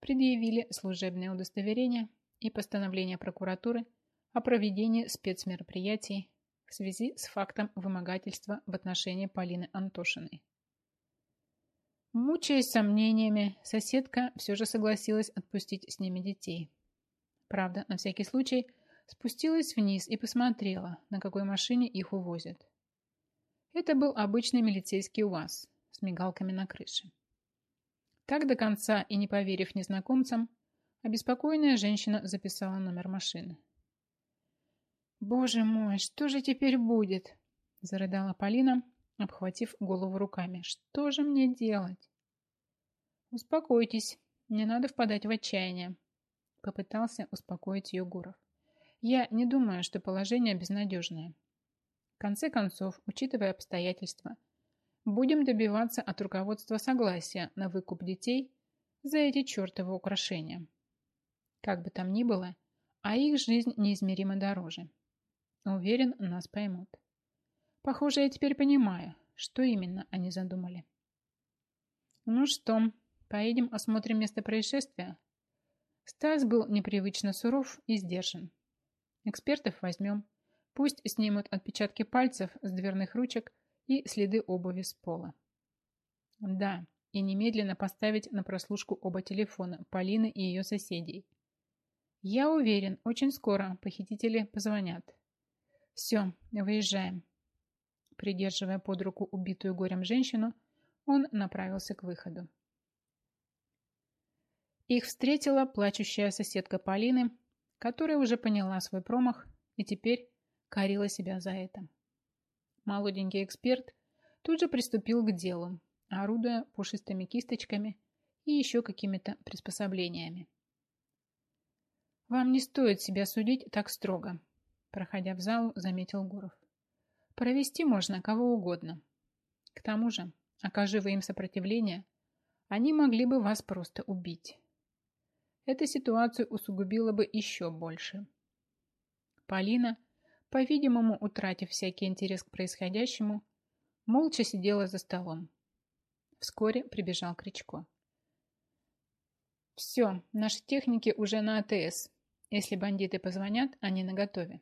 предъявили служебное удостоверение и постановление прокуратуры о проведении спецмероприятий в связи с фактом вымогательства в отношении Полины Антошиной. Мучаясь сомнениями, соседка все же согласилась отпустить с ними детей. Правда, на всякий случай спустилась вниз и посмотрела, на какой машине их увозят. Это был обычный милицейский УАЗ с мигалками на крыше. Так до конца и не поверив незнакомцам, обеспокоенная женщина записала номер машины. «Боже мой, что же теперь будет?» – зарыдала Полина, обхватив голову руками. «Что же мне делать?» «Успокойтесь, не надо впадать в отчаяние», — попытался успокоить ее Гуров. «Я не думаю, что положение безнадежное. В конце концов, учитывая обстоятельства, будем добиваться от руководства согласия на выкуп детей за эти чертовы украшения. Как бы там ни было, а их жизнь неизмеримо дороже. Уверен, нас поймут. Похоже, я теперь понимаю, что именно они задумали. Ну что, поедем осмотрим место происшествия? Стас был непривычно суров и сдержан. Экспертов возьмем. Пусть снимут отпечатки пальцев с дверных ручек и следы обуви с пола. Да, и немедленно поставить на прослушку оба телефона Полины и ее соседей. Я уверен, очень скоро похитители позвонят. Все, выезжаем. Придерживая под руку убитую горем женщину, он направился к выходу. Их встретила плачущая соседка Полины, которая уже поняла свой промах и теперь корила себя за это. Молоденький эксперт тут же приступил к делу, орудуя пушистыми кисточками и еще какими-то приспособлениями. «Вам не стоит себя судить так строго», проходя в залу, заметил Гуров. «Провести можно кого угодно. К тому же, окажи вы им сопротивление, они могли бы вас просто убить. Эта ситуацию усугубила бы еще больше». Полина, по-видимому, утратив всякий интерес к происходящему, молча сидела за столом. Вскоре прибежал Кричко. «Все, наши техники уже на АТС. Если бандиты позвонят, они наготове».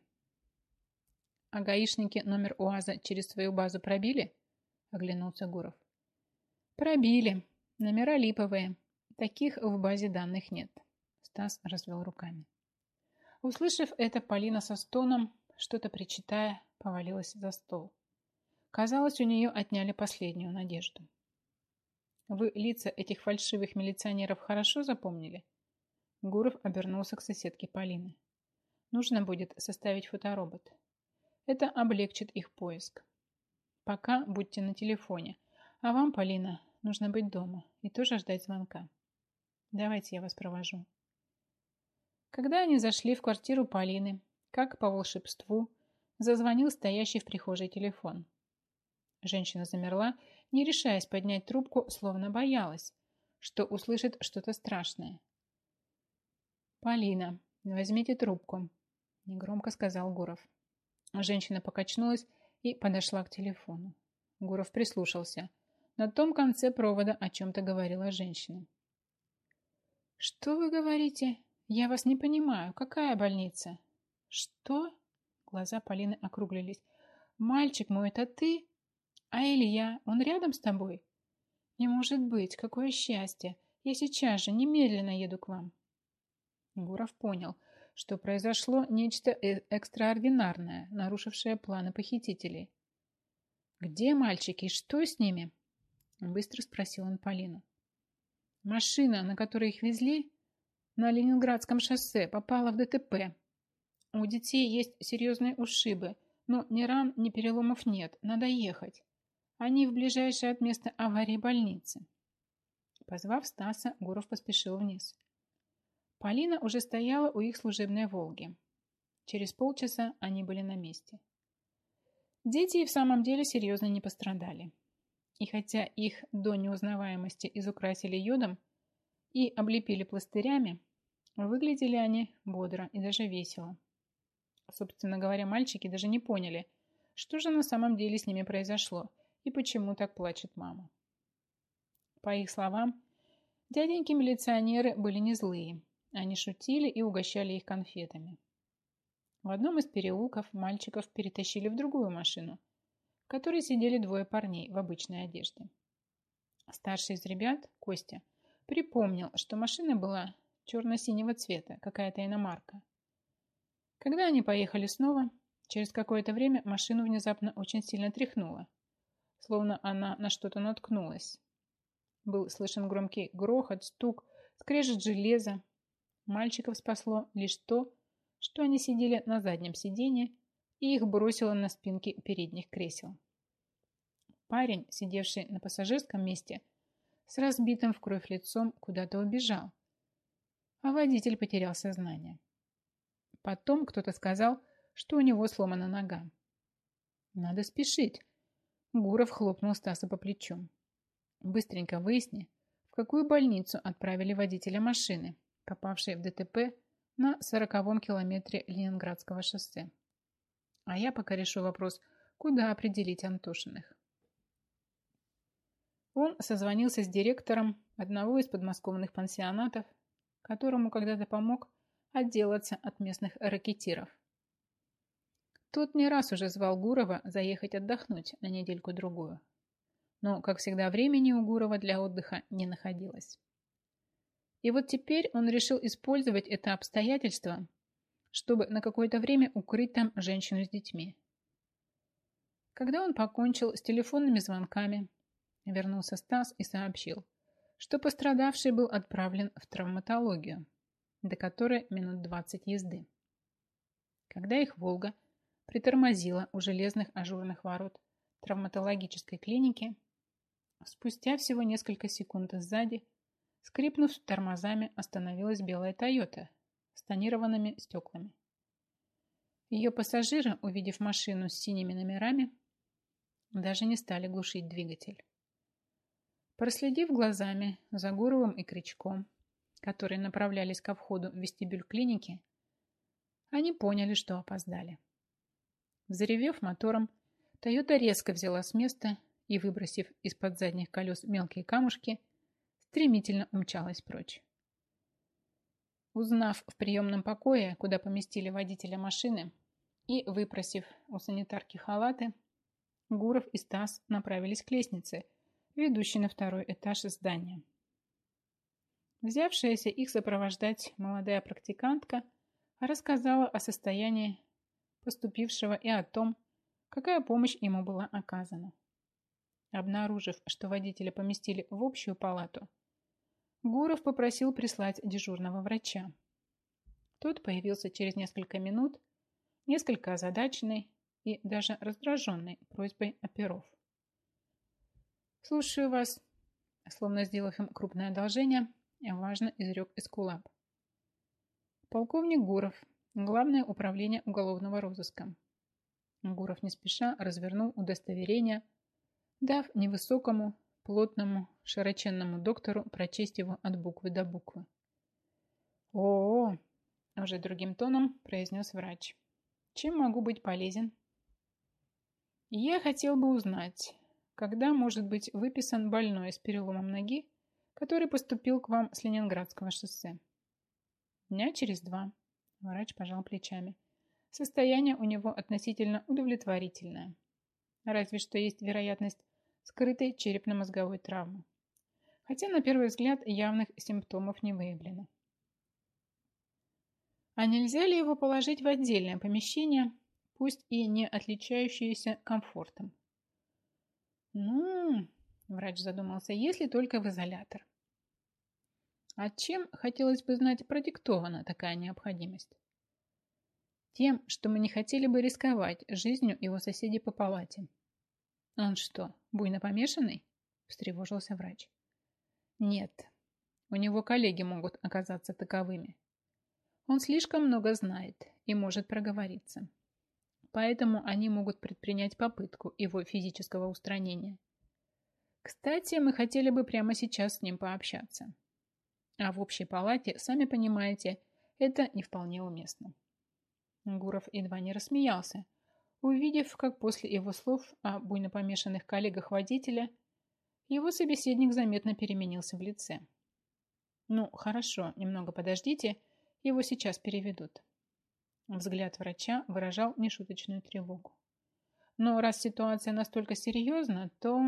«А гаишники номер УАЗа через свою базу пробили?» – оглянулся Гуров. «Пробили. Номера липовые. Таких в базе данных нет». Стас развел руками. Услышав это, Полина со стоном, что-то причитая, повалилась за стол. Казалось, у нее отняли последнюю надежду. Вы лица этих фальшивых милиционеров хорошо запомнили? Гуров обернулся к соседке Полины. Нужно будет составить фоторобот. Это облегчит их поиск. Пока будьте на телефоне. А вам, Полина, нужно быть дома и тоже ждать звонка. Давайте я вас провожу. Когда они зашли в квартиру Полины, как по волшебству, зазвонил стоящий в прихожей телефон. Женщина замерла, не решаясь поднять трубку, словно боялась, что услышит что-то страшное. «Полина, возьмите трубку», – негромко сказал Гуров. Женщина покачнулась и подошла к телефону. Гуров прислушался. На том конце провода о чем-то говорила женщина. «Что вы говорите? Я вас не понимаю. Какая больница?» «Что?» Глаза Полины округлились. «Мальчик мой, это ты? А Илья, он рядом с тобой?» «Не может быть. Какое счастье. Я сейчас же, немедленно еду к вам». Гуров понял – что произошло нечто э, экстраординарное, нарушившее планы похитителей. «Где мальчики? Что с ними?» Быстро спросил он Полину. «Машина, на которой их везли, на Ленинградском шоссе, попала в ДТП. У детей есть серьезные ушибы, но ни ран, ни переломов нет. Надо ехать. Они в ближайшей от места аварии больнице». Позвав Стаса, Гуров поспешил вниз. Полина уже стояла у их служебной «Волги». Через полчаса они были на месте. Дети и в самом деле серьезно не пострадали. И хотя их до неузнаваемости изукрасили йодом и облепили пластырями, выглядели они бодро и даже весело. Собственно говоря, мальчики даже не поняли, что же на самом деле с ними произошло и почему так плачет мама. По их словам, дяденьки-милиционеры были не злые, они шутили и угощали их конфетами. В одном из переулков мальчиков перетащили в другую машину, в которой сидели двое парней в обычной одежде. Старший из ребят, Костя, припомнил, что машина была черно-синего цвета, какая-то иномарка. Когда они поехали снова, через какое-то время машину внезапно очень сильно тряхнуло, словно она на что-то наткнулась. Был слышен громкий грохот, стук, скрежет железа, Мальчиков спасло лишь то, что они сидели на заднем сиденье и их бросило на спинки передних кресел. Парень, сидевший на пассажирском месте, с разбитым в кровь лицом куда-то убежал, а водитель потерял сознание. Потом кто-то сказал, что у него сломана нога. «Надо спешить», — Гуров хлопнул Стаса по плечу. «Быстренько выясни, в какую больницу отправили водителя машины, попавший в ДТП на сороковом километре Ленинградского шоссе. А я пока решу вопрос, куда определить Антошиных. Он созвонился с директором одного из подмосковных пансионатов, которому когда-то помог отделаться от местных ракетиров. Тот не раз уже звал Гурова заехать отдохнуть на недельку-другую. Но, как всегда, времени у Гурова для отдыха не находилось. И вот теперь он решил использовать это обстоятельство, чтобы на какое-то время укрыть там женщину с детьми. Когда он покончил с телефонными звонками, вернулся Стас и сообщил, что пострадавший был отправлен в травматологию, до которой минут 20 езды. Когда их «Волга» притормозила у железных ажурных ворот травматологической клиники, спустя всего несколько секунд сзади – Скрипнув тормозами, остановилась белая «Тойота» с тонированными стеклами. Ее пассажиры, увидев машину с синими номерами, даже не стали глушить двигатель. Проследив глазами за Гуровым и Кричком, которые направлялись ко входу в вестибюль клиники, они поняли, что опоздали. Взревев мотором, Тойота резко взяла с места и, выбросив из-под задних колес мелкие камушки, стремительно умчалась прочь. Узнав в приемном покое, куда поместили водителя машины, и выпросив у санитарки халаты, Гуров и Стас направились к лестнице, ведущей на второй этаж здания. Взявшаяся их сопровождать молодая практикантка рассказала о состоянии поступившего и о том, какая помощь ему была оказана. Обнаружив, что водителя поместили в общую палату, Гуров попросил прислать дежурного врача. Тот появился через несколько минут, несколько озадаченный и даже раздраженный просьбой оперов. «Слушаю вас», словно сделав им крупное одолжение, важно изрек Эскулап. «Полковник Гуров, Главное управление уголовного розыска». Гуров не спеша развернул удостоверение, дав невысокому, плотному, широченному доктору прочесть его от буквы до буквы. «О-о-о!» – уже другим тоном произнес врач. «Чем могу быть полезен?» «Я хотел бы узнать, когда может быть выписан больной с переломом ноги, который поступил к вам с Ленинградского шоссе?» «Дня через два», – врач пожал плечами. «Состояние у него относительно удовлетворительное. Разве что есть вероятность скрытой черепно-мозговой травмы хотя на первый взгляд явных симптомов не выявлено. А нельзя ли его положить в отдельное помещение, пусть и не отличающееся комфортом? Ну, врач задумался, если только в изолятор. А чем, хотелось бы знать, продиктована такая необходимость? Тем, что мы не хотели бы рисковать жизнью его соседей по палате. Он что, буйно помешанный? Встревожился врач. Нет, у него коллеги могут оказаться таковыми. Он слишком много знает и может проговориться. Поэтому они могут предпринять попытку его физического устранения. Кстати, мы хотели бы прямо сейчас с ним пообщаться. А в общей палате, сами понимаете, это не вполне уместно. Гуров едва не рассмеялся, увидев, как после его слов о буйно помешанных коллегах водителя его собеседник заметно переменился в лице. «Ну, хорошо, немного подождите, его сейчас переведут». Взгляд врача выражал нешуточную тревогу. «Но раз ситуация настолько серьезна, то...»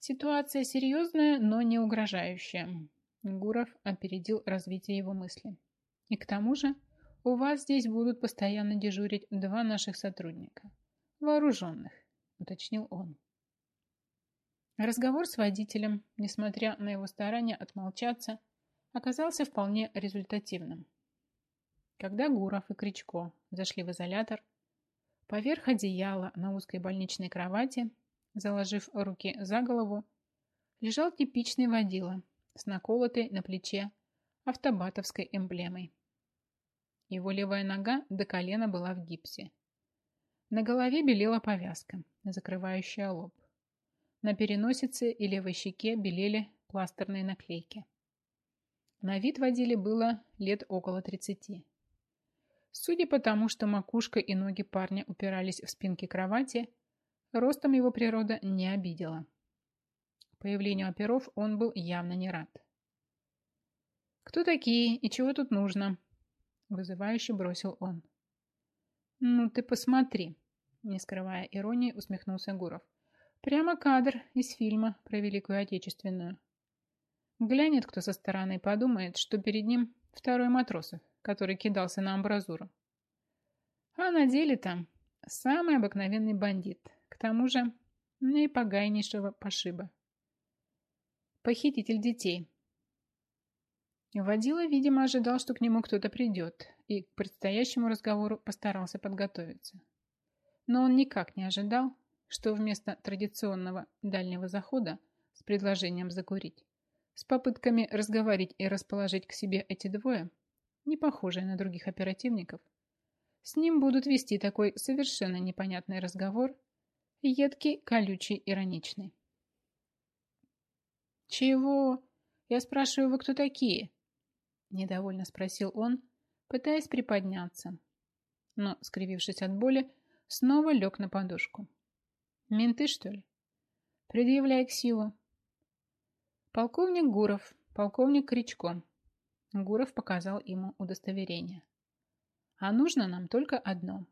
«Ситуация серьезная, но не угрожающая», Гуров опередил развитие его мысли. «И к тому же у вас здесь будут постоянно дежурить два наших сотрудника. Вооруженных», уточнил он. Разговор с водителем, несмотря на его старания отмолчаться, оказался вполне результативным. Когда Гуров и Кричко зашли в изолятор, поверх одеяла на узкой больничной кровати, заложив руки за голову, лежал типичный водила с наколотой на плече автобатовской эмблемой. Его левая нога до колена была в гипсе. На голове белела повязка, закрывающая лоб. На переносице и левой щеке белели пластерные наклейки. На вид водили было лет около 30. Судя по тому, что макушка и ноги парня упирались в спинки кровати, ростом его природа не обидела. Появлению оперов он был явно не рад. «Кто такие и чего тут нужно?» Вызывающе бросил он. «Ну ты посмотри!» Не скрывая иронии, усмехнулся Гуров. Прямо кадр из фильма про Великую Отечественную. Глянет кто со стороны подумает, что перед ним второй Матросов, который кидался на амбразуру. А на деле там самый обыкновенный бандит, к тому же наипогайнейшего пошиба. Похититель детей. Водила, видимо, ожидал, что к нему кто-то придет, и к предстоящему разговору постарался подготовиться. Но он никак не ожидал, что вместо традиционного дальнего захода с предложением закурить с попытками разговорить и расположить к себе эти двое, не похожие на других оперативников, с ним будут вести такой совершенно непонятный разговор, едкий, колючий, ироничный. «Чего? Я спрашиваю, вы кто такие?» Недовольно спросил он, пытаясь приподняться. Но, скривившись от боли, снова лег на подушку. «Менты, что ли?» «Предъявляй к силу». «Полковник Гуров, полковник Кричко». Гуров показал ему удостоверение. А нужно нам только одно.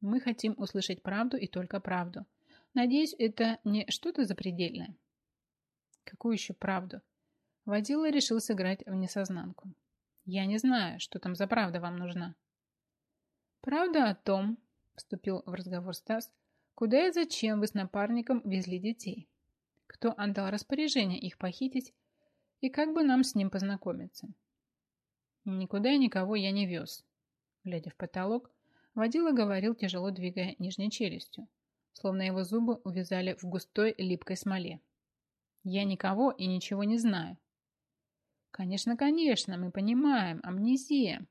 Мы хотим услышать правду и только правду. Надеюсь, это не что-то запредельное. Какую еще правду? Водила решил сыграть в несознанку. Я не знаю, что там за правда вам нужна. Правда о том, вступил в разговор Стас, куда и зачем вы с напарником везли детей? Кто отдал распоряжение их похитить и как бы нам с ним познакомиться? Никуда и никого я не вез, Глядя в потолок, водила говорил, тяжело двигая нижней челюстью, словно его зубы увязали в густой липкой смоле. «Я никого и ничего не знаю». «Конечно, конечно, мы понимаем, амнезия».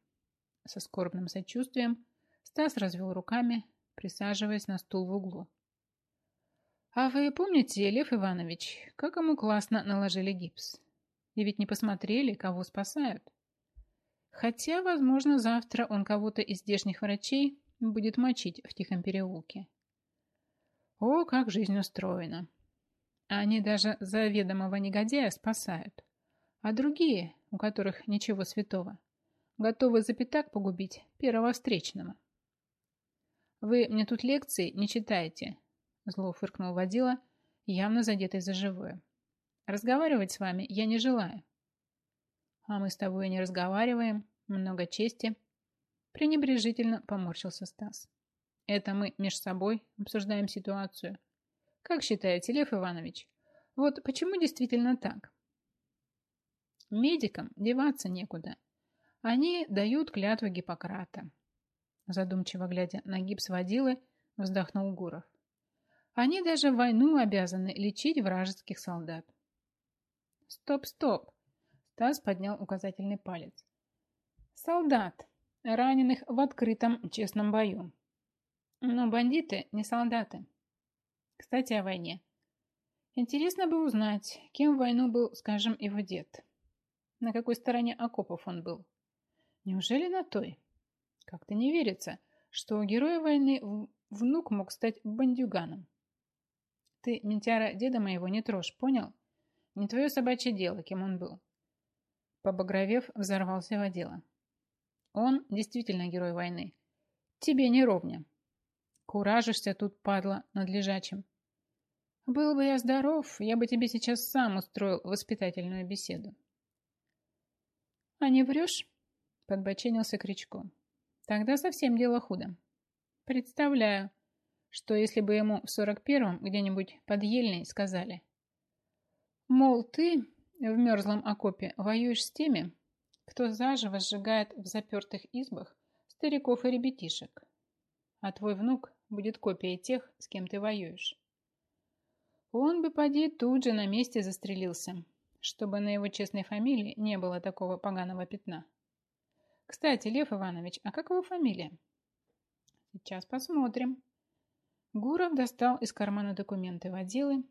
Со скорбным сочувствием Стас развел руками, присаживаясь на стул в углу. «А вы помните, Лев Иванович, как ему классно наложили гипс? И ведь не посмотрели, кого спасают?» Хотя, возможно, завтра он кого-то из здешних врачей будет мочить в тихом переулке. О, как жизнь устроена! Они даже заведомого негодяя спасают. А другие, у которых ничего святого, готовы за пятак погубить первого встречного. «Вы мне тут лекции не читаете», – зло фыркнул водила, явно задетый за живое. «Разговаривать с вами я не желаю». «А мы с тобой не разговариваем», много чести. Пренебрежительно поморщился Стас. Это мы меж собой обсуждаем ситуацию. Как считаете, Лев Иванович, вот почему действительно так? Медикам деваться некуда. Они дают клятву Гиппократа. Задумчиво глядя на гипс водилы, вздохнул Гуров. Они даже в войну обязаны лечить вражеских солдат. Стоп, стоп! Стас поднял указательный палец. Солдат, раненых в открытом честном бою. Но бандиты не солдаты. Кстати, о войне. Интересно бы узнать, кем в войну был, скажем, его дед. На какой стороне окопов он был. Неужели на той? Как-то не верится, что у героя войны внук мог стать бандюганом. Ты, ментяра, деда моего не трожь, понял? Не твое собачье дело, кем он был. Побагровев, взорвался водила. Он действительно герой войны. Тебе не ровня. Куражишься тут, падла, над лежачим. Был бы я здоров, я бы тебе сейчас сам устроил воспитательную беседу. А не врешь? Подбоченился Кричко. Тогда совсем дело худо. Представляю, что если бы ему в сорок первом где-нибудь под Ельной сказали, мол, ты в мерзлом окопе воюешь с теми, кто заживо сжигает в запертых избах стариков и ребятишек. А твой внук будет копией тех, с кем ты воюешь. Он бы, поди, тут же на месте застрелился, чтобы на его честной фамилии не было такого поганого пятна. Кстати, Лев Иванович, а как его фамилия? Сейчас посмотрим. Гуров достал из кармана документы водилы,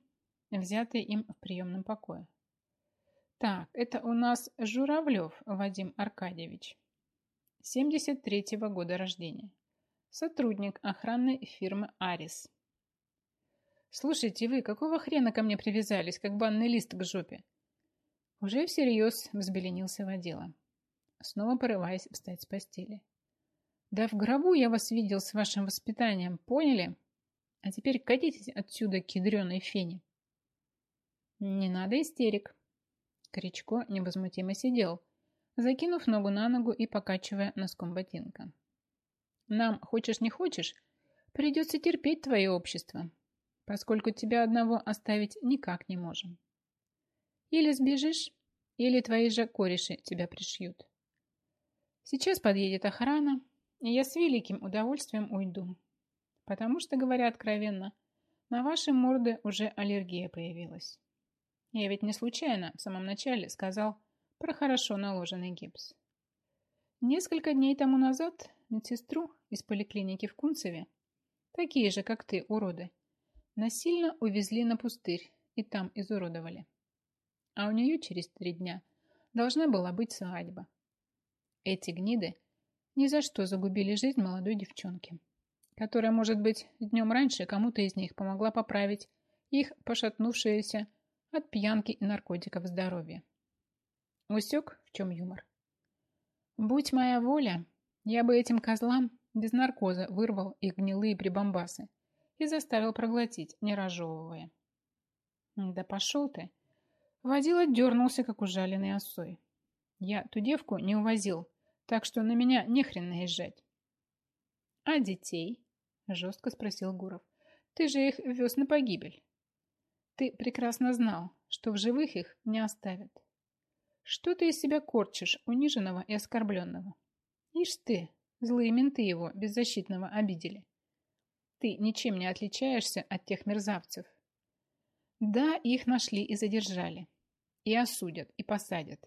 взятые им в приемном покое. Так, это у нас Журавлев Вадим Аркадьевич. 73-го года рождения. Сотрудник охранной фирмы «Арис». «Слушайте вы, какого хрена ко мне привязались, как банный лист к жопе?» Уже всерьез взбеленился водила, снова порываясь встать с постели. «Да в гробу я вас видел с вашим воспитанием, поняли? А теперь катитесь отсюда к ядреной фене». «Не надо истерик», Кричко невозмутимо сидел, закинув ногу на ногу и покачивая носком ботинка. «Нам, хочешь не хочешь, придется терпеть твое общество, поскольку тебя одного оставить никак не можем. Или сбежишь, или твои же кореши тебя пришьют. Сейчас подъедет охрана, и я с великим удовольствием уйду, потому что, говоря откровенно, на ваши морды уже аллергия появилась. Я ведь не случайно в самом начале сказал про хорошо наложенный гипс. Несколько дней тому назад медсестру из поликлиники в Кунцеве, такие же, как ты, уроды, насильно увезли на пустырь и там изуродовали. А у нее через три дня должна была быть свадьба. Эти гниды ни за что загубили жизнь молодой девчонки, которая, может быть, днем раньше кому-то из них помогла поправить их пошатнувшееся от пьянки и наркотиков здоровье. Усек, в чем юмор. Будь моя воля, я бы этим козлам без наркоза вырвал их гнилые прибамбасы и заставил проглотить, не разжевывая. Да пошел ты. Водила дернулся, как ужаленный осой. Я ту девку не увозил, так что на меня не хрен наезжать. А детей? Жестко спросил Гуров. Ты же их вез на погибель. Ты прекрасно знал, что в живых их не оставят. Что ты из себя корчишь, униженного и оскорбленного? Ишь ты, злые менты его, беззащитного, обидели. Ты ничем не отличаешься от тех мерзавцев. Да, их нашли и задержали. И осудят, и посадят.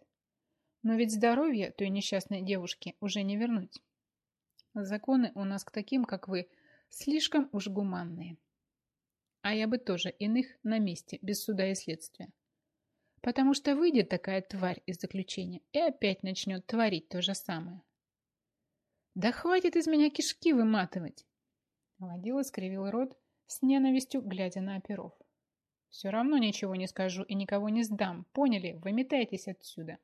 Но ведь здоровье той несчастной девушки уже не вернуть. Законы у нас к таким, как вы, слишком уж гуманные. А я бы тоже иных на месте, без суда и следствия. Потому что выйдет такая тварь из заключения и опять начнет творить то же самое. Да хватит из меня кишки выматывать. Водила скривил рот с ненавистью, глядя на оперов. Все равно ничего не скажу и никого не сдам. Поняли? Выметайтесь отсюда.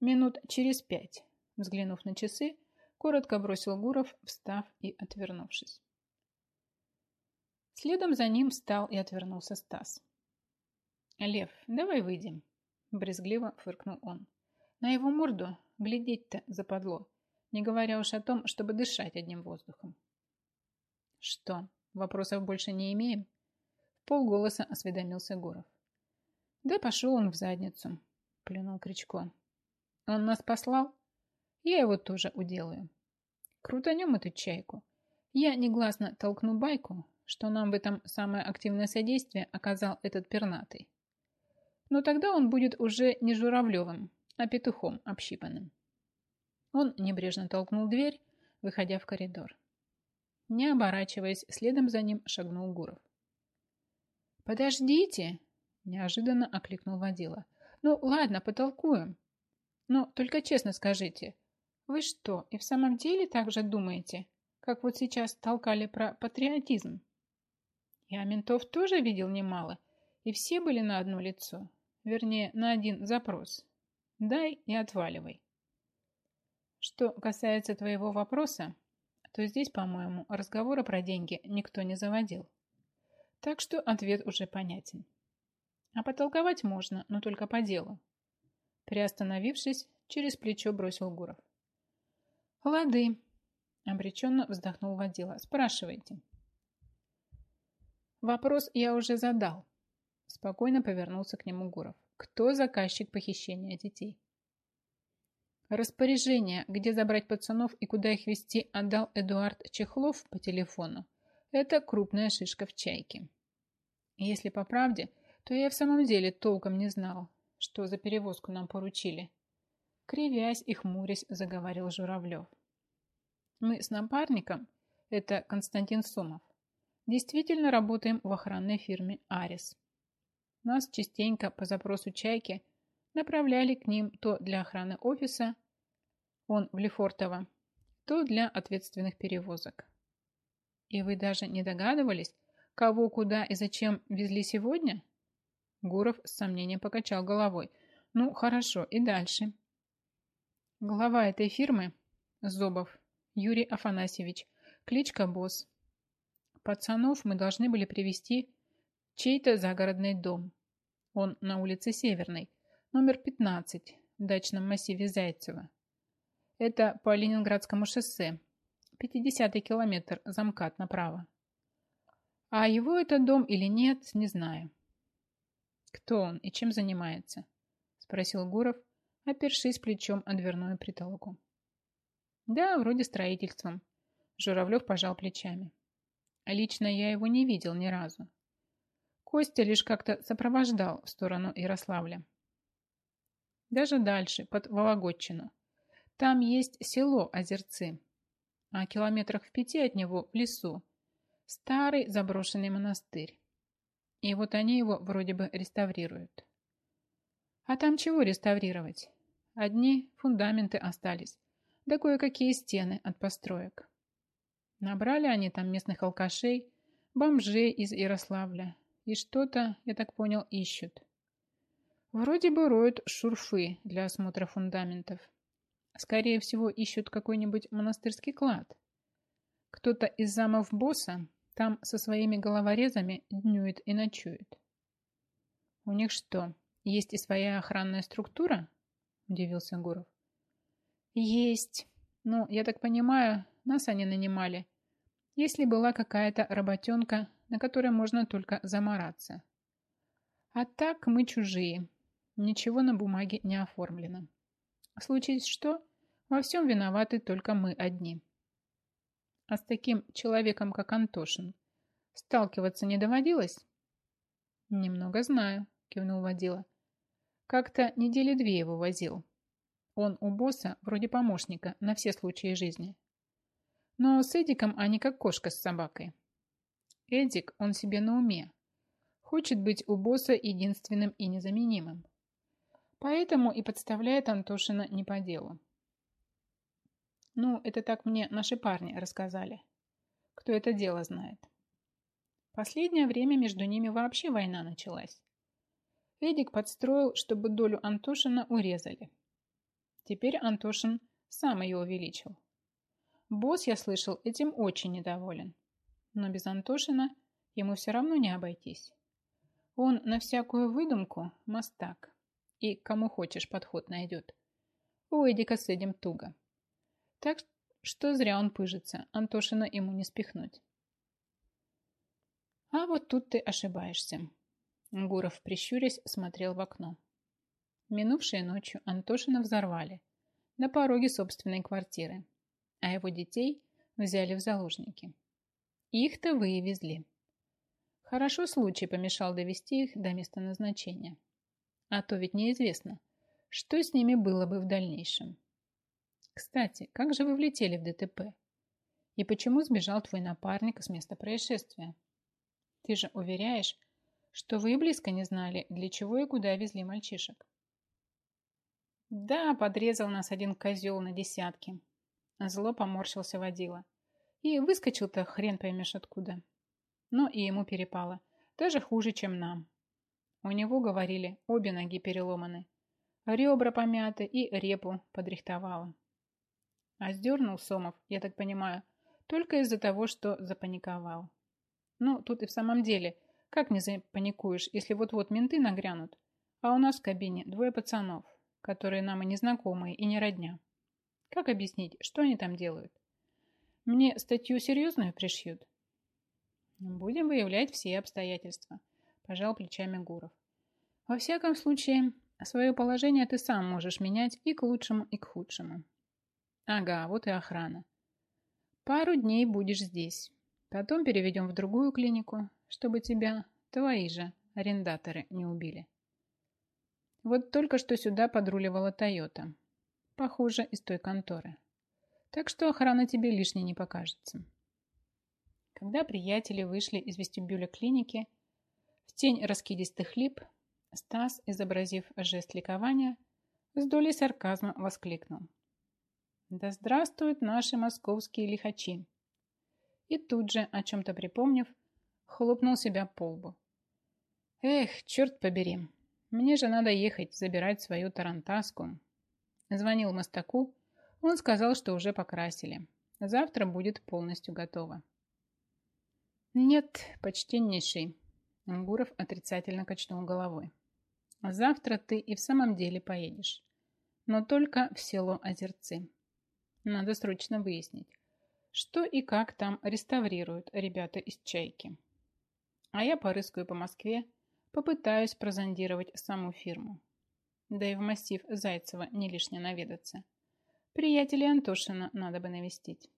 Минут через пять, взглянув на часы, коротко бросил Гуров, встав и отвернувшись. Следом за ним встал и отвернулся Стас. «Лев, давай выйдем», – брезгливо фыркнул он. На его морду глядеть-то западло, не говоря уж о том, чтобы дышать одним воздухом. «Что, вопросов больше не имеем?» Полголоса осведомился Гуров. «Да пошел он в задницу», – плюнул Кричко. «Он нас послал? Я его тоже уделаю. Крутанем эту чайку. Я негласно толкну байку, что нам в этом самое активное содействие оказал этот пернатый. Но тогда он будет уже не Журавлевым, а петухом общипанным. Он небрежно толкнул дверь, выходя в коридор. Не оборачиваясь, следом за ним шагнул Гуров. «Подождите!» – неожиданно окликнул водила. «Ну, ладно, потолкуем. Но только честно скажите, вы что, и в самом деле так же думаете, как вот сейчас толкали про патриотизм?» Я ментов тоже видел немало, и все были на одно лицо, вернее, на один запрос. Дай и отваливай. Что касается твоего вопроса, то здесь, по-моему, разговора про деньги никто не заводил. Так что ответ уже понятен. А потолковать можно, но только по делу. Приостановившись, через плечо бросил Гуров. «Лады», — обреченно вздохнул водила. «Спрашивайте». Вопрос я уже задал. Спокойно повернулся к нему Гуров. Кто заказчик похищения детей? Распоряжение, где забрать пацанов и куда их везти, отдал Эдуард Чехлов по телефону. Это крупная шишка в чайке. Если по правде, то я в самом деле толком не знал, что за перевозку нам поручили. Кривясь и хмурясь, заговорил Журавлев. Мы с напарником, это Константин Сомов, действительно работаем в охранной фирме «Арис». Нас частенько по запросу «Чайки» направляли к ним то для охраны офиса, он в Лефортово, то для ответственных перевозок. И вы даже не догадывались, кого, куда и зачем везли сегодня? Гуров с сомнением покачал головой. Ну, хорошо, и дальше. Глава этой фирмы, Зобов, Юрий Афанасьевич, кличка Босс, Пацанов мы должны были привести чей-то загородный дом. Он на улице Северной, номер 15, в дачном массиве Зайцева. Это по Ленинградскому шоссе, 50-й километр, замкат направо. А его это дом или нет, не знаю. Кто он и чем занимается? Спросил Гуров, опершись плечом о дверную притолоку. Да, вроде строительством. Журавлев пожал плечами. Лично я его не видел ни разу. Костя лишь как-то сопровождал в сторону Ярославля. Даже дальше, под Вологодчину. Там есть село Озерцы, а километрах в пяти от него в лесу старый заброшенный монастырь. И вот они его вроде бы реставрируют. А там чего реставрировать? Одни фундаменты остались, да кое-какие стены от построек. Набрали они там местных алкашей, бомжей из Ярославля, и что-то, я так понял, ищут. Вроде бы роют шурфы для осмотра фундаментов. Скорее всего, ищут какой-нибудь монастырский клад. Кто-то из замов босса там со своими головорезами днюет и ночует. У них что, есть и своя охранная структура? Удивился Гуров. Есть. Ну, я так понимаю, нас они нанимали. Если была какая-то работенка, на которой можно только замораться. А так мы чужие. Ничего на бумаге не оформлено. Случае что, во всем виноваты только мы одни. А с таким человеком, как Антошин, сталкиваться не доводилось? Немного знаю, кивнул водила. Как-то недели две его возил. Он у босса вроде помощника на все случаи жизни. Но с Эдиком они как кошка с собакой. Эдик, он себе на уме. Хочет быть у босса единственным и незаменимым. Поэтому и подставляет Антошина не по делу. Ну, это так мне наши парни рассказали. Кто это дело знает. Последнее время между ними вообще война началась. Эдик подстроил, чтобы долю Антошина урезали. Теперь Антошин сам ее увеличил. Босс, я слышал, этим очень недоволен. Но без Антошина ему все равно не обойтись. Он на всякую выдумку мастак и кому хочешь подход найдет. У Эдика с этим туго. Так что зря он пыжится, Антошина ему не спихнуть. А вот тут ты ошибаешься. Гуров, прищурясь, смотрел в окно. Минувшей ночью Антошина взорвали на пороге собственной квартиры, а его детей взяли в заложники. Их-то вы и везли. Хорошо случай помешал довести их до места назначения. А то ведь неизвестно, что с ними было бы в дальнейшем. Кстати, как же вы влетели в ДТП? И почему сбежал твой напарник с места происшествия? Ты же уверяешь, что вы и близко не знали, для чего и куда везли мальчишек. Да, подрезал нас один козел на десятки. Зло поморщился водила. И выскочил-то хрен поймешь откуда. Но и ему перепало. Даже хуже, чем нам. У него, говорили, обе ноги переломаны. Ребра помяты и репу подрихтовала. А сдернул Сомов, я так понимаю, только из-за того, что запаниковал. Ну, тут и в самом деле, как не запаникуешь, если вот-вот менты нагрянут, а у нас в кабине двое пацанов, которые нам и не знакомые, и не родня. Как объяснить, что они там делают? Мне статью серьезную пришьют? Будем выявлять все обстоятельства пожал плечами Гуров. Во всяком случае, свое положение ты сам можешь менять и к лучшему, и к худшему. Ага, вот и охрана. Пару дней будешь здесь. Потом переведем в другую клинику, чтобы тебя твои же арендаторы не убили. Вот только что сюда подруливала Тойота. Похоже, из той конторы. Так что охрана тебе лишней не покажется. Когда приятели вышли из вестибюля клиники, в тень раскидистых лип Стас, изобразив жест ликования, с долей сарказма воскликнул. «Да здравствуют наши московские лихачи!» И тут же, о чем-то припомнив, хлопнул себя по лбу. «Эх, черт побери! Мне же надо ехать забирать свою тарантаску!» Звонил мостаку, он сказал, что уже покрасили. Завтра будет полностью готово. «Нет, почтеннейший», Гуров отрицательно качнул головой. Завтра ты и в самом деле поедешь. Но только в село Озерцы. Надо срочно выяснить, что и как там реставрируют ребята из «Чайки». А я порыскаю по Москве, попытаюсь прозондировать саму фирму. Да и в массив Зайцева не лишне наведаться. Приятелей Антошина надо бы навестить.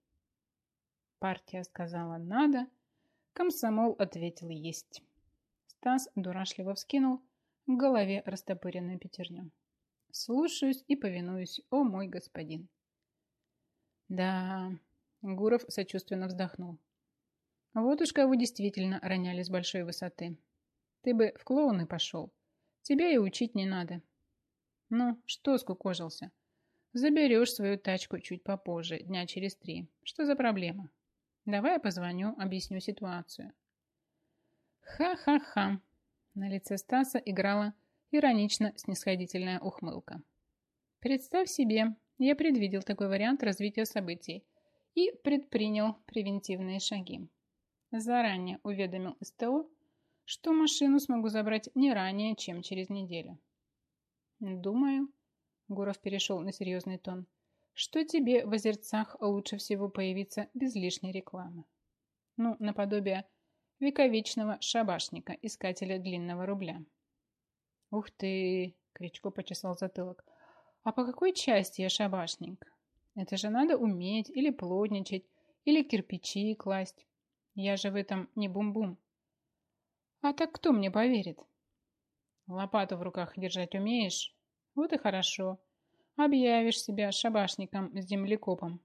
Партия сказала «надо», комсомол ответил «есть». Стас дурашливо вскинул к голове растопыренную пятерню. «Слушаюсь и повинуюсь, о мой господин!» «Да...» — Гуров сочувственно вздохнул. «Вот уж кого действительно роняли с большой высоты. Ты бы в клоуны пошел. Тебя и учить не надо. Ну, что скукожился? Заберешь свою тачку чуть попозже, дня через три. Что за проблема? Давай я позвоню, объясню ситуацию. Ха-ха-ха. На лице Стаса играла иронично-снисходительная ухмылка. Представь себе, я предвидел такой вариант развития событий и предпринял превентивные шаги. Заранее уведомил СТО, что машину смогу забрать не ранее, чем через неделю. Думаю, Гуров перешел на серьезный тон, что тебе в озерцах лучше всего появиться без лишней рекламы. Ну, наподобие вековечного шабашника, искателя длинного рубля. Ух ты, Кричко почесал затылок. А по какой части я шабашник? Это же надо уметь или плотничать, или кирпичи класть. Я же в этом не бум-бум. А так кто мне поверит? Лопату в руках держать умеешь? Вот и хорошо. Объявишь себя шабашником с землекопом.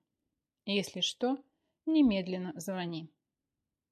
Если что, немедленно звони.